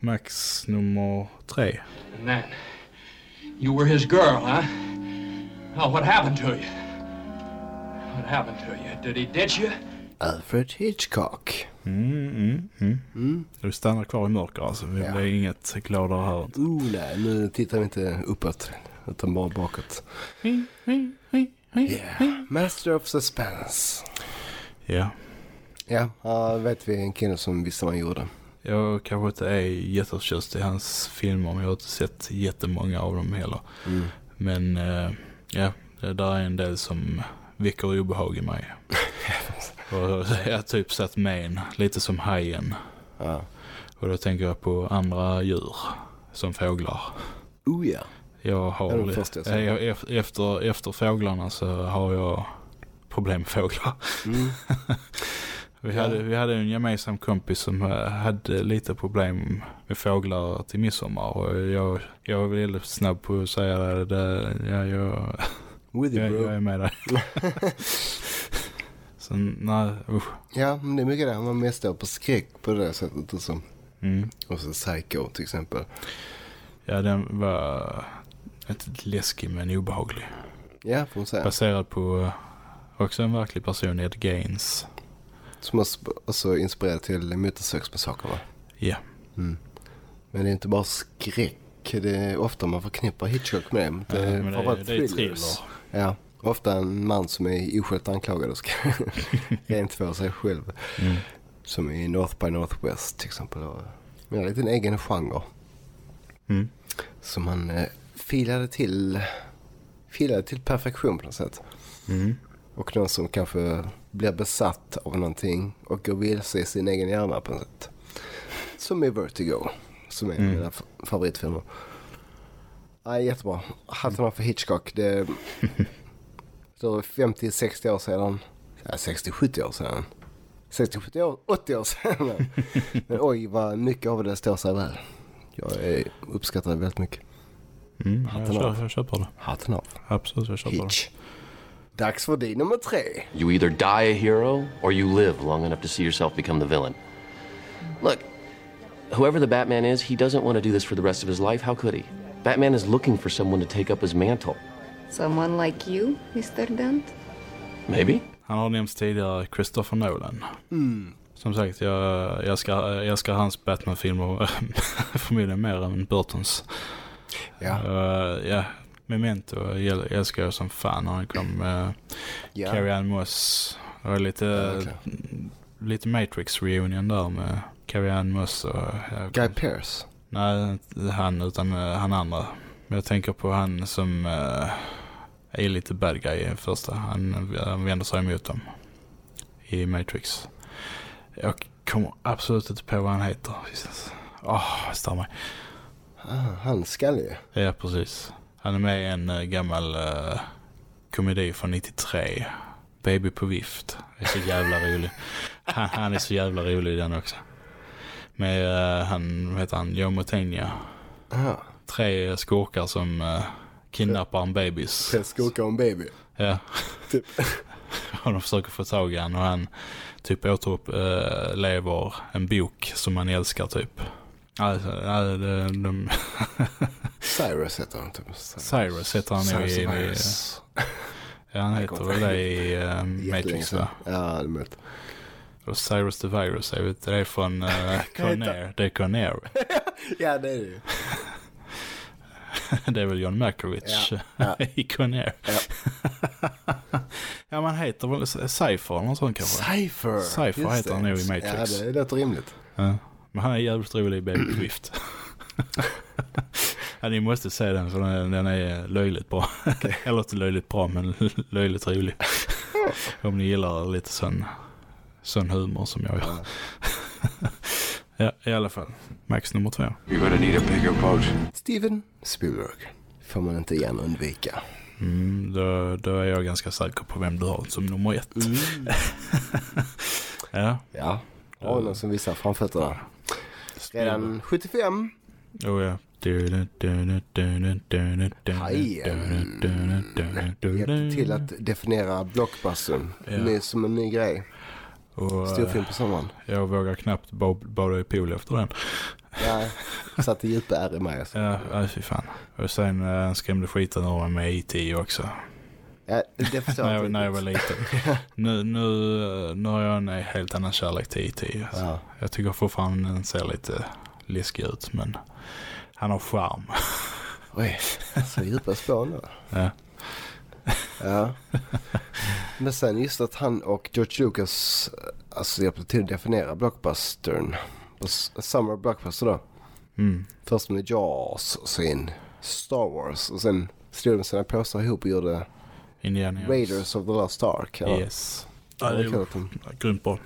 Max nummer tre. And then, you were his girl, huh? Oh, what happened to you? What happened to you? Did he ditch you? Alfred Hitchcock. Mm, mm, mm. Mm. Du stannar kvar i mörker alltså. Vi Ja. blir inget gladare här. Oh, nej, nu tittar vi inte uppåt. Utan bara bakåt. Yeah. Master of Suspense. Ja. Ja, här vet vi en kille som visste vad han gjorde. Jag kanske inte är jätteförtjust i hans filmer, men jag har inte sett jättemånga av dem heller. Mm. Men eh, ja, det där är en del som väcker obehag i mig. och jag har typ satt med en, lite som hajen. Ja. Och då tänker jag på andra djur, som fåglar. Oh ja. Jag har, Det är det första jag säger. jag, ef- efter, efter fåglarna så har jag problem med fåglar. Mm. Vi, Ja. hade, vi hade en gemensam kompis som eh, hade lite problem med fåglar till midsommar. Och jag, jag var väldigt snabb på att säga det. det ja, jag, With you jag, bro. jag är med dig. Så nej, usch. Ja, men det är mycket där. Man mest på skräck på det sättet. Och så, Mm. och så Psycho till exempel. Ja, den var inte läskig men obehaglig. Ja, får man säga. Baserad på eh, också en verklig person, Ed Gaines. Som också- också inspirerad till Motorsågsmassakern va? Ja. Mm. Men det är inte bara skräck. Det är ofta man förknippar Hitchcock med det. Ja, men det är- det är thrillers. thriller. Ja, ofta en man som är oskyldigt anklagad och ska rent för sig själv. Mm. Som i North by Northwest till exempel. Men det är en egen genre. Mm. Som han eh, filade till filade till perfektion på något sätt. Mm. Och någon som kanske blir besatt av någonting och går vilse i sin egen hjärna på något sätt. Som i Vertigo. Som är en Mm. mina fa- favoritfilmer. Ja, jättebra. Hatten av för Hitchcock. Det, det var 50-60 år sedan. Ja, 60-70 år sedan. 60-70 år, 80 år sedan. Men oj vad mycket av det står sig väl. Jag är, uppskattar det väldigt mycket. Mm, jag, Hatten kör, av. jag köper det. Hatten av. Absolut, jag köper Hitch. Dags för din nummer tre. You either die a hero or you live long enough to see yourself become the villain. Look, whoever the Batman is, he doesn't want to do this for the rest of his life. How could he? Batman is looking for someone to take up his mantle. Someone like you, Mr. Dent? Maybe? det. Han har nämnts tidigare, Christopher Nolan. Mm. Som sagt, jag jag älskar, jag älskar hans Batman-filmer förmodligen mer än Burtons. Ja. Uh, ja, Memento jag älskar jag som fan när han kom med Ja. Carrie Ann Moss. Var lite, verkligen. lite Matrix-reunion där med Carrie Ann Moss och... ja, Guy Pearce. Nej, inte han utan eh, han andra. Men jag tänker på han som eh, är lite bad guy i första. Han, han vänder sig emot dem i Matrix. Jag kommer absolut inte på vad han heter. Åh, oh, stör mig. Ah, han skallig. Ja, precis. Han är med i en uh, gammal uh, komedi från 93. Baby på vift. Det är så jävla rolig. Han, han är så jävla rolig i den också. Med uh, han, vad heter han, Joe. Aha. Tre skurkar som uh, kidnappar en bebis. Tre skurkar och en baby. Ja. Typ. och de försöker få tag i han och han typ återupplevor en bok som han älskar typ. Alltså, de, de Cyrus heter han typ. Cyrus heter han Cyrus i... Cyrus. ja, han heter väl det i uh, Matrix va? Ja, det är möjligt. Och Cyrus the Virus, jag vet det är från uh, Conair. Det är Conair. Ja, det är det ju. det är väl John Malkovich Ja, ja. i Conair. Ja. ja, man heter väl Cypher eller något sånt kanske? Cypher. Cypher Just heter han det. nog i Matrix. Ja, det låter rimligt. Ja. Men han är jävligt rolig i Baby Swift. ja, ni måste se den för den, den är löjligt bra. Eller inte löjligt bra, men löjligt rolig. Om ni gillar lite sån, sån humor som jag gör. ja, i alla fall. Max nummer två. You're gonna need a bigger boat. Steven Spielberg. Får man inte gärna undvika. Mm, då, då är jag ganska säker på vem du har som nummer ett. ja. Ja, har någon som visar framfötterna. Redan 75. Oh ja. Hjälpte till att definiera blockbustern. Ja. Det är som en ny grej. Och, Storfilm på sommaren. Jag vågar knappt ba- bada i pool efter den. Ja, satte djupa ärr i mig. Alltså. Ja, fy fan. Och sen uh, skrämde skiten ur mig med IT också. Ja, det förstår när, jag när jag var liten. nu, nu, nu har jag en helt annan kärlek till IT. Alltså. Ja. Jag tycker fortfarande den ser lite läskig ut, men han har charm. Oj, så djupa spår nu. Ja. Ja. Men sen just att han och George Lucas alltså hjälpte till att definiera blockbustern. Summer Blockbuster då. Mm. Först med Jaws och sen Star Wars. Och sen slog de sina påsar ihop och gjorde Indiana Jones. Raiders of the Lost Ark. Ja. Yes. Ja, Ja, det är grymt bra.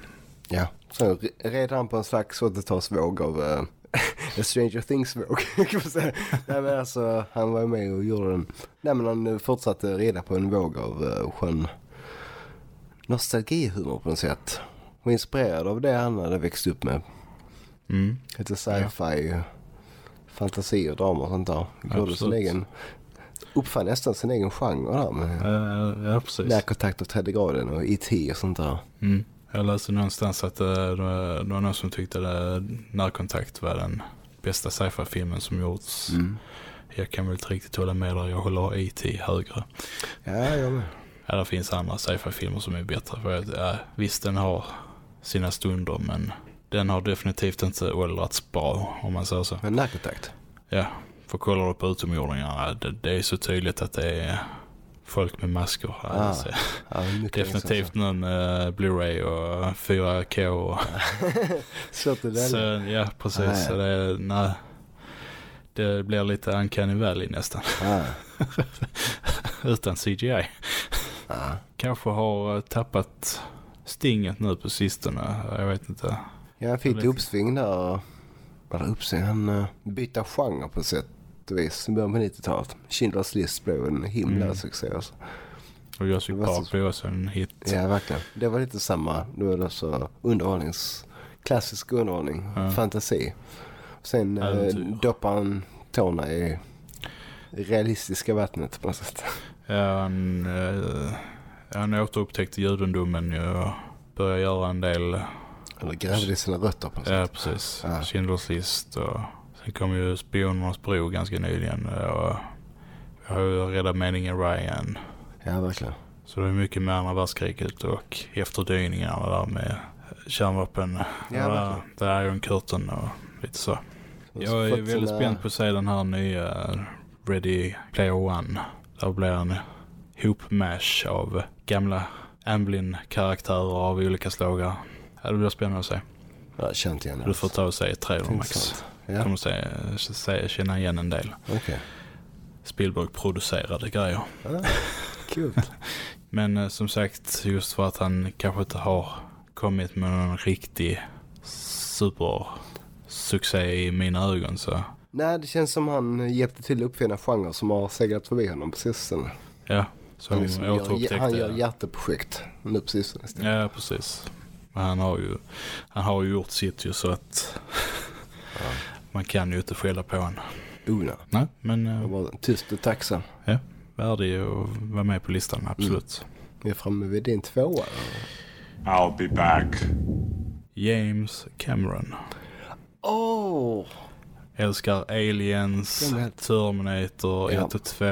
Ja. Sen re- red han på en slags 80-talsvåg av uh, Stranger Things-våg. Nej men alltså han var med och gjorde den. Nej men han fortsatte reda på en våg av uh, skön nostalgihumor på något sätt. Och inspirerad av det han hade växt upp med. Mm. Lite sci-fi, fantasi och drama och sånt där. Gjorde sin Absolut. egen, uppfann nästan sin egen genre där med Ja, ja, precis. närkontakt av tredje graden och IT och sånt där. Mm. Jag läste någonstans att eh, det var, det var någon som tyckte att Närkontakt var den bästa sci-fi-filmen som gjorts. Mm. Jag kan väl inte riktigt hålla med där. Jag håller IT högre. Ja, jag med. Ja, det finns andra sci-fi-filmer som är bättre. För att, ja, visst, den har sina stunder, men den har definitivt inte åldrats bra, om man säger så. Men närkontakt? Ja, för kollar du på utomjordingarna, det, det är så tydligt att det är folk med masker. Ja, Ah, det ser- ja, definitivt någon uh, Blu-ray och 4K. Och att välja. så, ja, precis. Nej. Så det, nej, det blir lite uncanny valley nästan. Ah. Utan CGI. Ah. Kanske har eh, tappat stinget nu på sistone. Jag vet inte. Ja, han fick ett uppsving där. Bara uppsving. Han uh, bytte genre på sätt och vis. I början på 90-talet. Schindler's list blev en himla Mm. succé. Alltså. Och Jurassic var Park blev också en hit. Ja, verkligen. Det var lite samma. Det så underhållnings... Klassisk underhållning. Ja. Fantasi. Sen Äventyr. doppar han tårna i realistiska vattnet på något sätt. Ja, han, eh, han återupptäckte judendomen ju och började göra en del. Eller grävde i sina rötter på något Ja, sätt. precis. Ja. Schindler's list och sen kom ju Spionernas bro ganska nyligen. Och vi har ju Rädda meningen Ryan. Ja, verkligen. Så det är mycket med andra världskriget och efterdyningarna där med kärnvapen. Ja, och verkligen. The Iron Curtain och lite så. Jag är väldigt spänd på att se den här nya Ready Player One. Där blir en hopmash av gamla Amblin-karaktärer av olika slag. Ja, det blir spännande att se. Ja, känt igen. Du får ta och se trailern Max. Ja. Ja. kommer se, se, känna igen en del. Okej. Spielberg-producerade grejer. Ah, kul. Men eh, som sagt, just för att han kanske inte har kommit med någon riktig supersuccé i mina ögon så Nej, det känns som han hjälpte till att uppfinna genre som har seglat förbi honom på sistone. ja. Så Han, liksom gör, han gör hjärteprojekt nu sistone. istället. Ja, precis. Men han har ju, han har ju gjort sitt ju så att man kan ju inte skälla på honom. Oh, nej. Nej, men Jag eh, var tyst och tacksam. ja, värdig att vara med på listan, absolut. Vi är framme vid din tvåa. I'll be back. James Cameron. Åh! älskar Aliens, Terminator Ja. 1 och 2.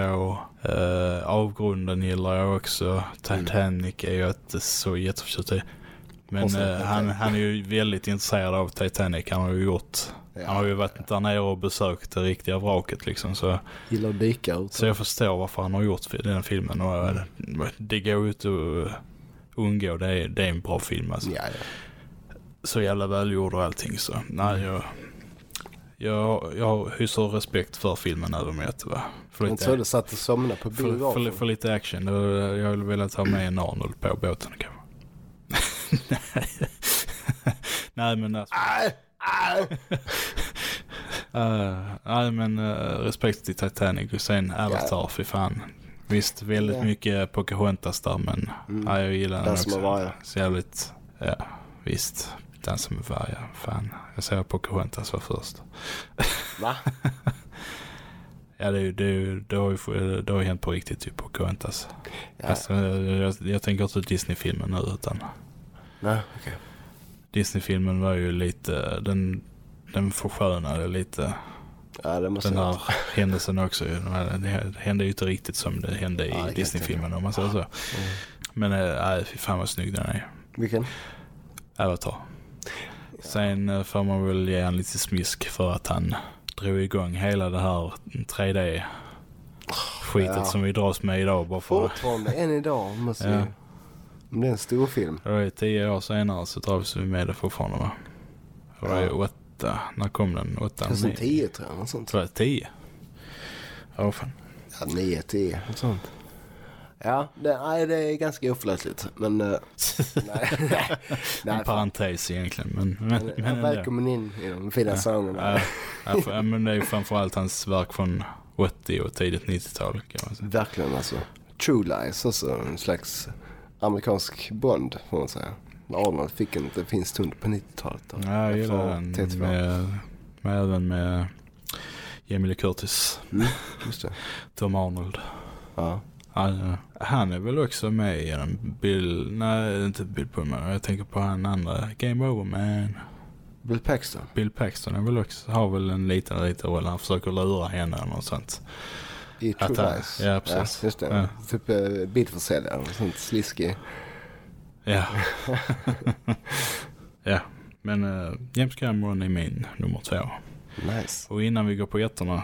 Uh, Avgrunden gillar jag också. Titanic är jag inte så jätteförtjust i. Men eh, Titanic. han, han är ju väldigt intresserad av Titanic. Han har ju gjort... Ja. Han har ju varit där nere och besökt det riktiga vraket liksom. Så, Gillar att dyka ut. så jag förstår varför han har gjort den filmen. Och, eh, Det går ju inte att undgå. Det är, det är en bra film alltså. Ja, ja. Så jävla välgjord och allting så. Nej, jag... Jag, jag hyser respekt för filmen även om jag inte var... För Jag tror du satt och somnade på för, för, för lite action. Jag hade velat ha med en Arnold på båten kanske. Nej. Nej men alltså. Uh, nej men uh, respekt till Titanic och sen Avatar, fy fan. Visst, väldigt Ja. mycket Pocahontas där men Mm. ja, jag gillar den Dansa också. med vargar. Så jävligt, ja visst. Dansa med vargar, fan. Jag säger Pocahontas var först. Va? Ja det, är det, är det, har ju, det har ju hänt på riktigt typ Pocahontas. Ja. Fast, eh, jag, jag tänker inte Disney-filmen nu utan Nej, okej. Disney-filmen var ju lite, den, den förskönade lite Ja, det måste den här ha. händelsen också. Det hände ju inte riktigt som det hände Ja, i jag Disney-filmen om man säger så. Men äh, nej, fy fan vad snygg den är. Vilken? Avatar. Sen eh, får man väl ge han lite smisk för att han drog igång hela det här 3D skitet Ja. som vi dras med idag. Bara för, Fortfarande än idag måste Ja. Om det är en stor film. det är tio år senare så dras vi med det fortfarande va? Det var ju Ja. åtta, när kom den? Åtta? 2010 tror jag. Något sånt. Tror jag tio? Ja fan. Ja, 9, 10. Något sånt. Ja, det, nej, det är ganska oförlåtligt. Men... eh, nej, nej, en parentes egentligen. Men, men, Men, men, ja, välkommen in i de fina. Ja, ja, för, ja, men det är ju framförallt hans verk från 80 och tidigt 90-tal kan man säga. Verkligen alltså. True Lies också. En slags amerikansk Bond får man säga. Arnold fick en lite fin stund på 90-talet. då. Ja, jag gillar den T2. med, med även med Jamie Lee Curtis. Mm, just det. Tom Arnold. Ja. Han, han är väl också med i en Bill, nej inte Bill Pullman, jag tänker på han andra, Game Over Man. Bill Paxton. Bill Paxton är väl också, har väl en liten, liten roll, han försöker lura henne eller något sånt. I True Att Lies. ja, precis. Ja, just det. Ja. Typ uh, bilförsäljare. och Sånt sliskig. Ja. ja, men uh, James Cameron är min nummer två. Nice. Och innan vi går på ettorna,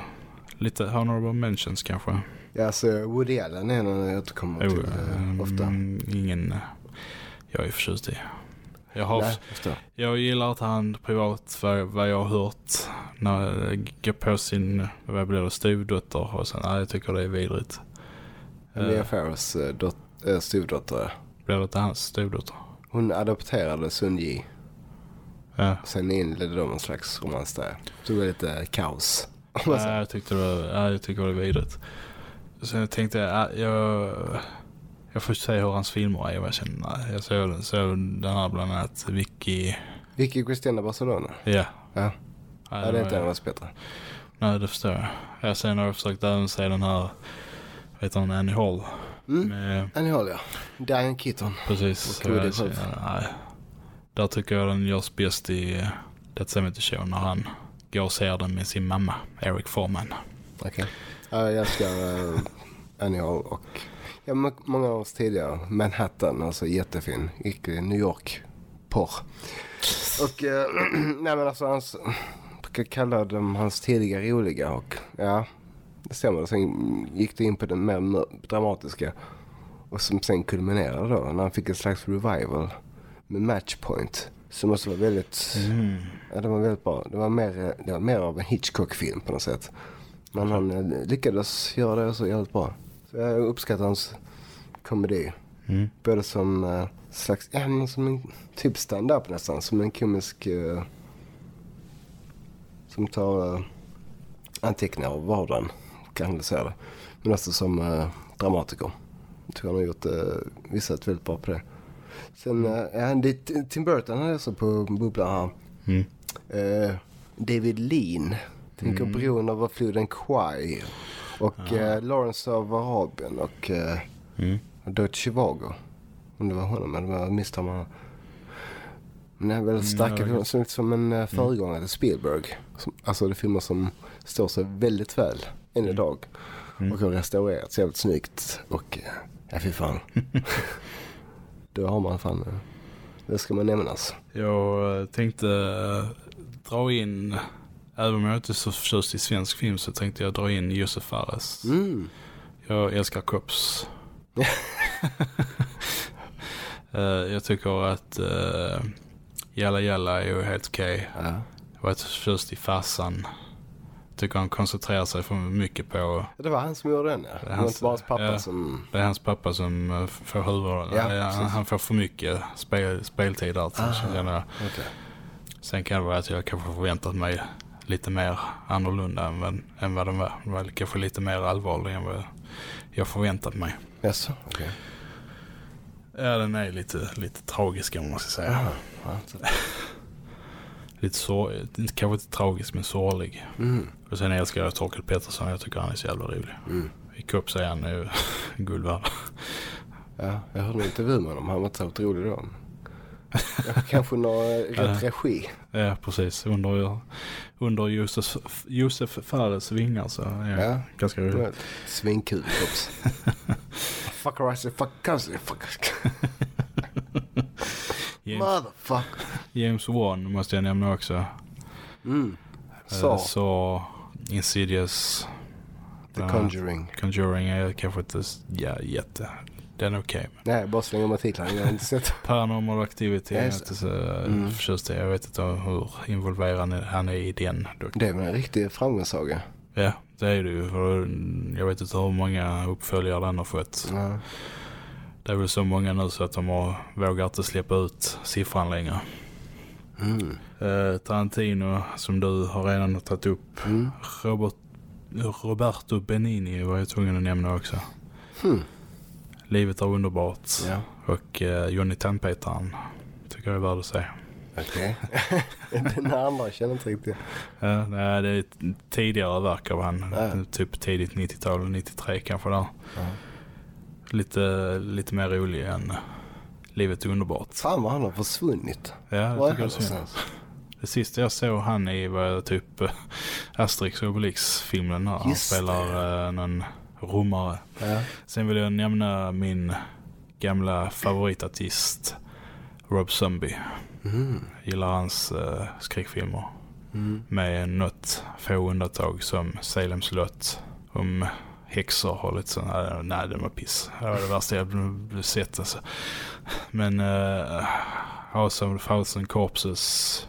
lite honorable mentions kanske. Ja, alltså Woody Allen är någon jag återkommer Oh, till eh, ofta. mm, ingen eh, jag är förtjust i. Jag, har, Nej. Jag gillar att han privat, vad, vad jag har hört, när jag går på sin, vad blir det, styvdotter och sen, nej jag tycker det är vidrigt. Mia Farrows dot, uh, styvdotter. blir det inte hans styvdotter? Hon adopterade Sun Yi. Ja. Sen inledde de en slags romans där. Så det var lite kaos. Nej, jag tyckte det var, jag tycker det var vidrigt. Så jag tänkte, ja, jag, jag får se hur hans filmer är. och Jag känner, nej, jag såg, såg den här bland annat Vicky. Vicky Cristina Barcelona. Ja. Ja. Ja, det är inte hennes bättre. Nej, det förstår jag. jag. Sen har jag försökt även se den här, vad heter hon, Annie Hall. Mm. Med, Annie Hall ja. Diane Keaton. precis. Och jag, nej. Där tycker jag den görs bäst i That 70 Show när han går och ser den med sin mamma, Eric Foreman. Okej. Ja, jag älskar uh, Annie Hall och ja, må- många oss tidigare. Manhattan, alltså jättefin. Gick i New York. Porr. Och uh, nej men alltså hans, brukar kalla dem hans tidiga roliga och ja, det stämmer. Sen gick det in på den mer dramatiska. Och som sen kulminerade då när han fick en slags revival med Matchpoint. Som också var väldigt, Mm. ja, det var väldigt bra. Det var mer, eh, det var mer av en Hitchcock-film på något sätt. Men han eh, lyckades göra det så jävligt bra. Så jag uppskattar hans komedi. Mm. Både som eh, slags, ja men som en typ stand-up nästan. Som en komisk, eh, som tar eh, anteckningar av vardagen. Kan man säga det. Men också som eh, dramatiker. Jag tror han har gjort eh, visat väldigt bra på det. Sen, eh, ja, det, Tim Burton har jag så på bubblan här. Mm. Eh, David Lean. Tänker Mm. bron över floden Kwai. Och eh, Lawrence av Arabien och eh, Mm. Deutsche Chivago. Om det var honom eller vad misstag man Men det är väldigt starka Mm, filmer. Som, som en uh, föregångare till Spielberg. Som, alltså det är filmer som står sig väldigt väl än idag. Mm. Och har restaurerats jävligt snyggt. Och eh, ja, fy fan. Då har man fan... eh, Det ska man nämnas. Jag eh, tänkte eh, dra in, även om jag inte är så förtjust i svensk film så tänkte jag dra in Josef Fares. Mm. Jag älskar Cops. Eh, jag tycker att uh, Jalla Jalla är ju helt okej. Ja. Jag var förtjust i Farsan. Tycker han koncentrerar sig för mycket på... Det var han som gjorde den ja. Det bara hans pappa ja, som... Det är hans pappa som eh, får huvudrollen. Ja, Ja, han, han får för mycket spel, speltid där. Ah, jag. okej. Sen kan det vara att jag kanske förväntat mig lite mer annorlunda än, än vad den var. Den var kanske lite mer allvarlig än vad jag förväntat mig. Jaså, okej. Ja, den är lite, lite tragisk om man ska säga. Ja, så- lite inte- kanske inte tragisk men sorglig. Mm. Och sen älskar jag Torkel Pettersson. Jag tycker han är så jävla rolig. Mm. I Cups är han ju guld värd. Ja, jag hörde en intervju med honom. Han var inte så otrolig då. Kanske någon rätt regi. Ja, precis. Under, under Josef, Josef Fares vingar så är Ja. ganska rolig. Svinkul Cops. Fucker I say fuck cousin fuck. James, Motherfucker. James Wan måste jag nämna också. Mm. Eh, Så. Så Insidious. The Conjuring. Conjuring är kanske inte ja, jätte. Den är okej. Nej, bara slänga med titlarna. Jag har inte sett. Paranormal Activity är jag Just inte så Mm. mm. förtjust. Jag vet inte hur involverad han är i den. dock. Det är väl en riktig framgångssaga. Ja, det är det ju. För jag vet inte hur många uppföljare den har fått. Ja. Det är väl så många nu så att de har, vågar inte släppa ut siffran längre. Mm. Eh, Tarantino som du har redan tagit upp. Mm. Robert, Roberto Benini var jag tvungen att nämna också. Hmm. Livet är underbart. Ja. Och eh, Johnny Tandpetaren tycker jag är värd att se. Okej. Den andra känner inte riktigt. Ja, nej, det är tidigare verk av han. Ja. Typ tidigt 90-tal, 93 kanske där. Ja. Lite, lite mer rolig än Livet är underbart. Fan vad han har försvunnit. Ja, det tycker jag någonstans? Det sista jag såg han i var typ eh, Asterix och Obelix-filmen. Han spelar eh, någon romare. Ja. Sen vill jag nämna min gamla favoritartist Rob Zombie. Mm. Gillar hans uh, skräckfilmer. Mm. Med något få undantag som Salem slott. Om häxor och lite sånt. Nej, nej, det var piss. Det var det värsta jag sett alltså. Men uh, House of the Thousand Corpses,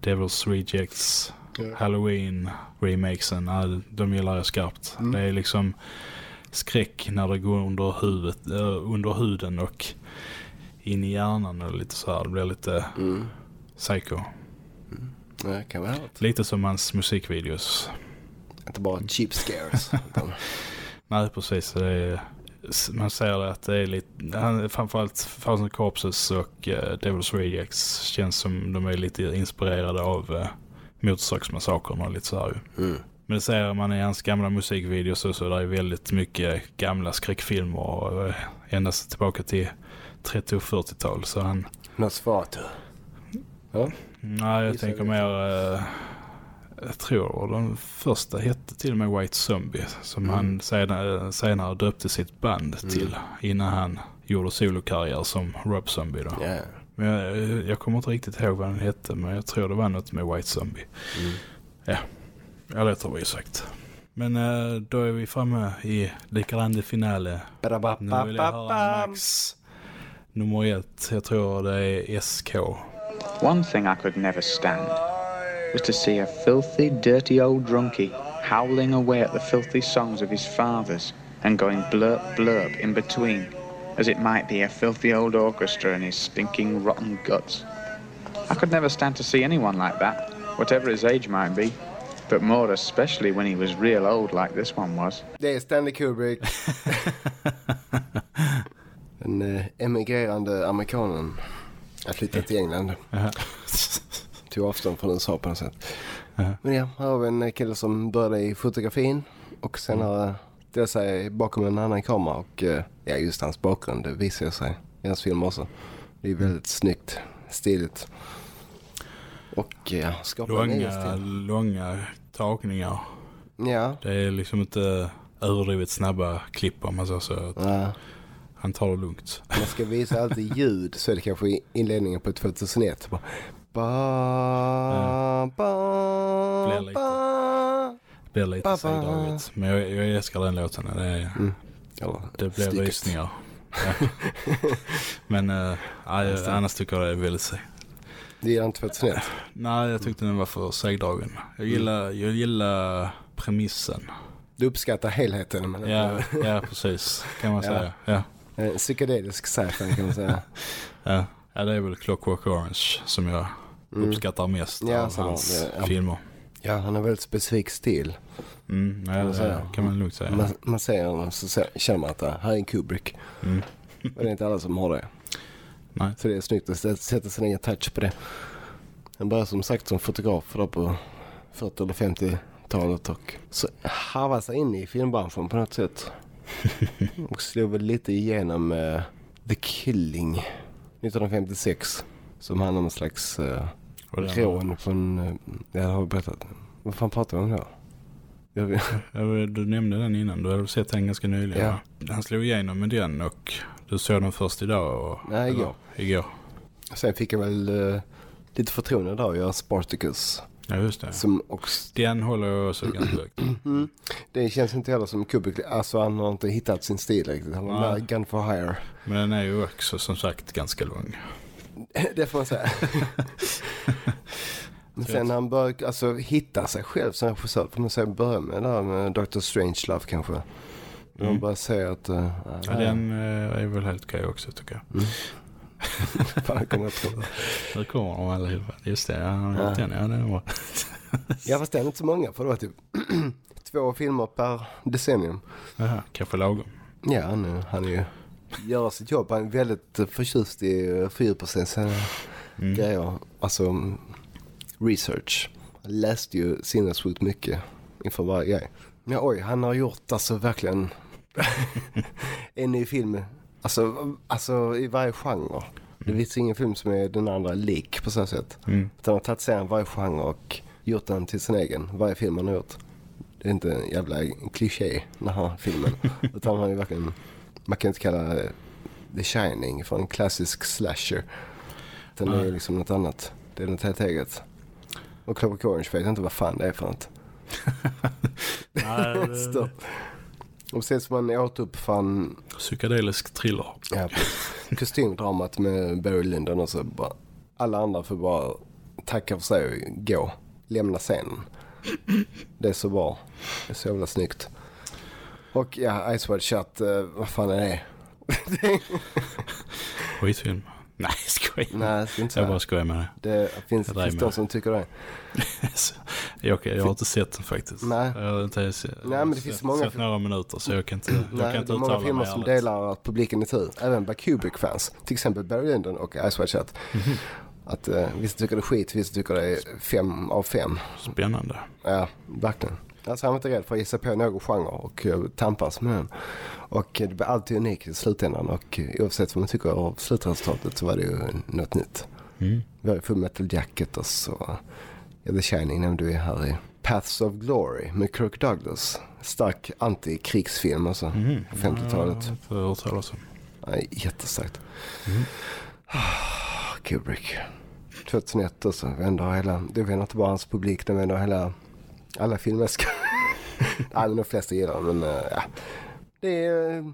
Devil's Rejects, Ja. Halloween, remakesen. Ja, de gillar jag skarpt. Mm. Det är liksom skräck när det går under, huvudet, eh, under huden och in i hjärnan och lite så här. Det blir lite Mm. psycho. Ja, kan vara. Lite som hans musikvideos. Inte bara cheap scares. utan- Nej, precis. Det är, man ser att det är lite, han, framförallt Thousand Corpses och uh, Devil's Rejects känns som de är lite inspirerade av uh, Motorsågsmassakern och lite så här ju. Mm. Men det ser man i hans gamla musikvideos så, så det är väldigt mycket gamla skräckfilmer och uh, endast tillbaka till 30- och 40-tal. Så han, Nosferatu. Ja. nej jag tänker mer, uh, jag tror den första hette till och med White Zombie som Mm. han senare, senare döpte sitt band Mm. till innan han gjorde solokarriär som Rob Zombie då. Ja. Men jag, jag kommer inte riktigt ihåg vad den hette men jag tror det var något med White Zombie. Mm. Ja, ja det tror vi sagt. Men eh, då är vi framme i Le Grande Finale. Nu vill jag höra Max nummer ett. Jag tror det är SK. One thing I could never stand was to see a filthy, dirty old drunkie howling away at the filthy songs of his fathers and going blurp blurp in between, as it might be a filthy old orchestra and his stinking rotten guts. I could never stand to see anyone like that, whatever his age might be, but more especially when he was real old like this one was. Det Stanley Kubrick. Den eh, emigrerande amerikanen. Jag flyttade till England. Jaha. Tog avstånd från USA på något sätt. Jaha. Men ja, här har vi en kille som började i fotografin. Och mm. Senare ställde sig bakom en annan kamera. Och eh, ja, just hans bakgrund det visar sig i hans film också. Det är väldigt snyggt. stiligt. Och ja, skapar Långa, långa tagningar. Ja. Det är liksom inte överdrivet snabba klipp om man säger så. Att Ja. Han tar det lugnt. Man ska visa alltid ljud så är det kanske inledningen på 2001. Bara, ba, ba, ba. Det blir lite segdraget. Men jag, jag älskar den låten. Det, är, Mm. Ja, det blir stycket. rysningar. Ja. Men äh, jag, annars tycker jag det är väldigt seg. Det gillar inte 2001. Nej, jag tyckte den var för segdragen. Jag gillar, jag gillar premissen. Du uppskattar helheten. Men Ja, ja, precis. Kan man Ja. säga. Ja. En psykedelisk sci-fi kan man säga. Ja. ja, det är väl Clockwork Orange som jag Mm. uppskattar mest Ja, av hans det- ja. filmer. Ja, han har väldigt specifik stil. Mm, ja, Kan man det säga. kan man lugnt säga. Man, man ser honom så känner man att det här är en Kubrick. Mm. Och det är inte alla som har det. Nej. Så det är snyggt att sätta- sin egen touch på det. Han började som sagt som fotograf då på 40 eller 50-talet och så harvade sig in i filmbranschen på något sätt. och slog väl lite igenom eh, The Killing 1956. Som handlar om en slags uh, rån från, uh, jag har berättat. Vad fan pratar vi om då? Jag Ja, Du nämnde den innan. Du hade sett den ganska nyligen. Ja. Han slog igenom med den och du såg den först idag? Och, Nej, igår. eller, Igår. Sen fick jag väl eh, lite förtroende där att göra Spartacus. Ja, just det. Som också, Den håller jag också ganska högt. mm, det känns inte heller som Kubrick. Alltså han har inte hittat sin stil riktigt. Han var mer gun for hire. Men den är ju också som sagt ganska lång. det får man säga. Men sen han börjar alltså, hitta sig själv som regissör. Får man säga börja med där med Dr. Strangelove kanske. När man Mm. bara säger att... Uh, Ja, den eh, är väl helt okej också tycker jag. Mm. Fan, kommer jag på. Nu kommer de alla ihop. Just det, han har gjort den. Ja, den är bra. Ja fast det är inte så många. För det var typ två filmer per decennium. Jaha, kanske lagom. Ja, han, han är ju gör sitt jobb. Han är väldigt förtjust i fyrprocents Mm. grejer. Alltså mm, research. Han läste ju sinnessjukt mycket inför varje grej. Ja, oj, han har gjort alltså verkligen en ny film. Alltså, alltså i varje genre. Det finns ingen film som är den andra lik på så sätt. Mm. Utan han har tagit sig an varje genre och gjort den till sin egen. Varje film han har gjort. Det är inte en jävla kliché den här filmen. Utan han ju verkligen, man kan inte kalla det The Shining för en klassisk slasher. Den är Nej. liksom något annat. Det är något helt eget. Och Clockwork Orange vet jag inte vad fan det är för något. Nej, det-. Och som man återuppfann Psykedelisk thriller. ja, precis. kostymdramat med Barry Lyndon och så bara alla andra får bara tacka för sig och gå. Lämna scenen. Det är så bra. Det är så jävla snyggt. Och ja, Ice Wide Shut, eh, vad fan är det? Skitfilm. Nej, skoj. Nej, jag inte Jag bara skojar med det. Det finns, de som tycker det. jag, jag har inte sett den faktiskt. Nej. Jag har inte se, Nej, men det finns sett, många sett några minuter så jag kan inte, jag Nej, kan det inte är många uttala filmer mig som ärligt. delar publiken i tur. Även bland Kubrick-fans. Till exempel Barry Lyndon och Ice Wide Shut. Att uh, vissa tycker det är skit, vissa tycker det är fem av fem. Spännande. Ja, verkligen. Alltså han var inte rädd för att ge sig på någon genre och uh, tampas med den. Och eh, det blir alltid unikt i slutändan och uh, oavsett vad man tycker av slutresultatet så var det ju något nytt. Mm. Vi har ju Full Metal Jacket och så ja, The Shining nämnde vi här i Paths of Glory med Kirk Douglas. Stark antikrigsfilm alltså på 50-talet. Ja, jag har hört talas om. Nej, jättestarkt. Mm. Kubrick. 2001 också. Vänder hela, det vänder inte bara hans publik, det vänder hela, alla filmeska. Nej, men de flesta gillar den, men eh, ja. Det är, eh,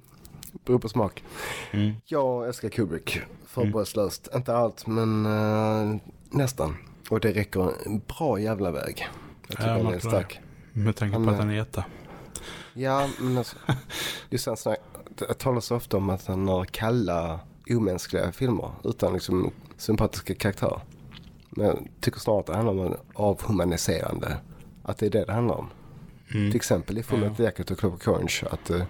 beror på smak. Mm. Jag älskar Kubrick. Förbehållslöst. Inte allt, men eh, nästan. Och det räcker en bra jävla väg. Jag tycker Ja, den är stark. Med tanke Han på att han är etta. Ja, men alltså, just han snack, det talas ofta om att han har kalla, omänskliga filmer utan liksom sympatiska karaktärer. Men jag tycker snarare att det handlar om en avhumaniserande. Att det är det det handlar om. Mm. Till exempel i Full Ja. Jacket och Clockwork Orange. Att, uh,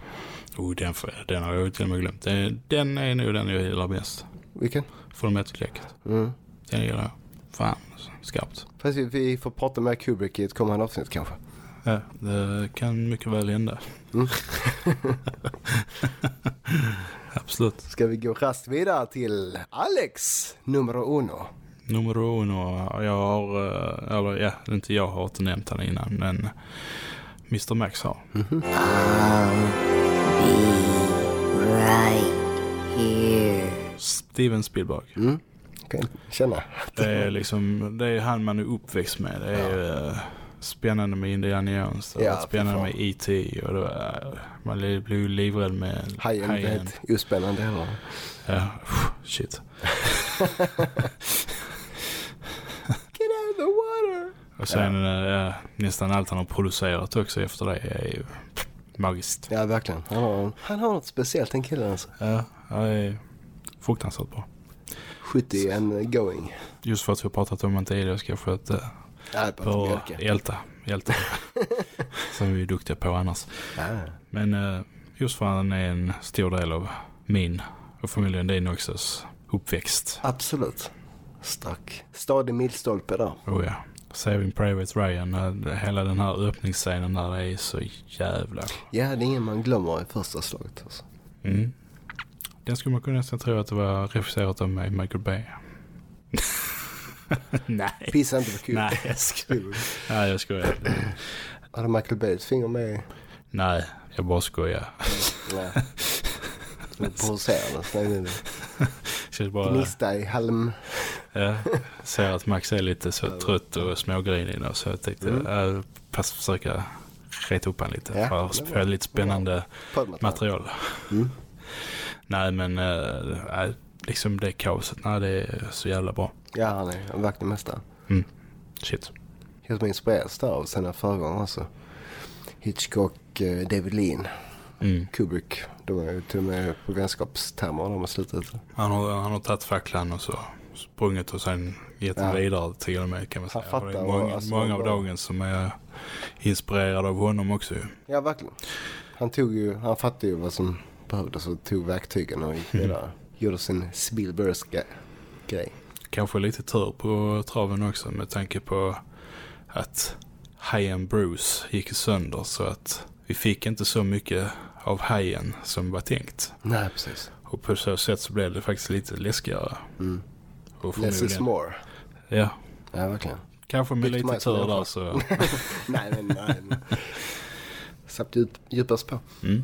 Oh, den, får- den har jag till och med glömt. Den, är nog den jag gillar bäst. vilken? Full Metal Jacket. Mm. Den gillar jag. Fan, skarpt. Fast vi, vi får prata med Kubrick i ett kommande avsnitt kanske. Ja, det kan mycket väl hända. Mm. Absolut. Ska vi gå rast vidare till Alex, nummer uno. Nummer uno, jag har, eh, eller ja, inte jag har inte nämnt han innan, men Mr Max har. Mhm. Right here. Steven Spielberg. Mm. Kan känna. Det är liksom, det är han man är uppväxt med. Det är eh, spännande med Indiana Jones. Ja, ja, spännande med E.T. och det var, man blir ju livrädd med Hajen ett ospännande heller. Ja, shit. Get out of the water! Och sen eh, ja, nästan allt han har producerat också efter det är ju magiskt. Ja, verkligen. Han har, han har något speciellt den killen alltså. Ja, det är fruktansvärt bra. 70 and going. Just för att vi har pratat om han tidigare ska jag få ett... Uh, Ja, bara på mjölka. älta. älta. Som vi är duktiga på annars. Ja. Men uh, just för att han är en stor del av min och familjen din också uppväxt. Absolut. Stark. Stadig milstolpe där. Oh ja. Saving Private Ryan, hela den här öppningsscenen där är så jävla... Ja, det är ingen man glömmer i första slaget. Alltså. Mm. Den skulle man kunna nästan tro att det var regisserat av mig, Michael Bay. Nej. Pissa inte på kul. Nej, jag skojar. Nej, jag skojar. Hade Michael Bay ett finger med? Nej, jag bara skojar. Nej. Är det. Känns bara... Gnista i halm. Ja, ser att Max är lite så trött och smågrinig nu så jag tänkte Mm. mm. pass försöka reta upp han lite Ja, för att få lite spännande Poddmaterial. material. Mm. Nej men äh, liksom det kaoset, nej det är så jävla bra. Ja, han är en verklig mästare. Mm. Shit. Som inspireras där av sina föregångare alltså. Hitchcock, eh, David Lean, Mm. Kubrick. De är ju till och med på vänskapstermer de har slutat. Han har, han har tagit facklan och så sprungit och sen gett den Ja. vidare till och med kan man säga. Det är fattar många, alltså många av dagens som är inspirerade av honom också. Ja, verkligen. Han tog ju, han fattade ju vad som behövdes och tog verktygen och gick vidare. Gjorde sin Spielbergska grej. Kanske lite tur på traven också med tanke på att hajen Bruce gick sönder så att vi fick inte så mycket av hajen som var tänkt. Nej, precis. Och på så sätt så blev det faktiskt lite läskigare. Mm. Less is more. Ja, Ja, verkligen. kanske med Victimize lite tur där så... nej, men nej. men- Satt djup, djupast på. Mm.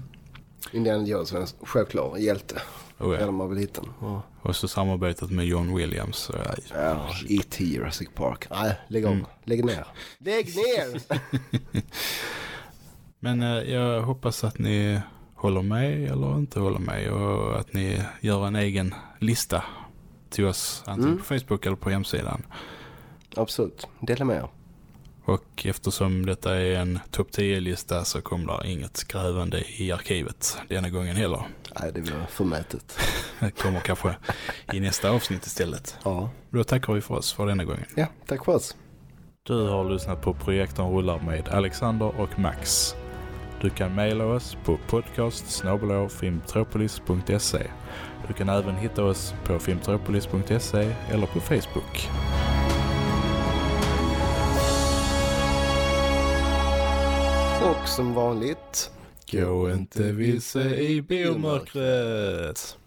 Indiana Jones var en självklar hjälte. Oh, ja. Man var liten. Och, Och så samarbetat med John Williams. Så, ja, ja, E.T. Jurassic Park. Nej, lägg av. Mm. Lägg ner. Lägg ner! Men eh, jag hoppas att ni håller med eller inte håller med och att ni gör en egen lista till oss antingen Mm. på Facebook eller på hemsidan. Absolut. Dela med er. Och eftersom detta är en topp 10-lista så kommer det inget grävande i arkivet denna gången heller. Nej, det var förmätet. Det kommer kanske i nästa avsnitt istället. Ja. Då tackar vi för oss för denna gången. Ja, tack för oss. Du har lyssnat på Projektorn rullar med Alexander och Max. Du kan mejla oss på podcast. Du kan även hitta oss på filmtropolis.se eller på Facebook. Och som vanligt. Gå inte vilse i biomörkret.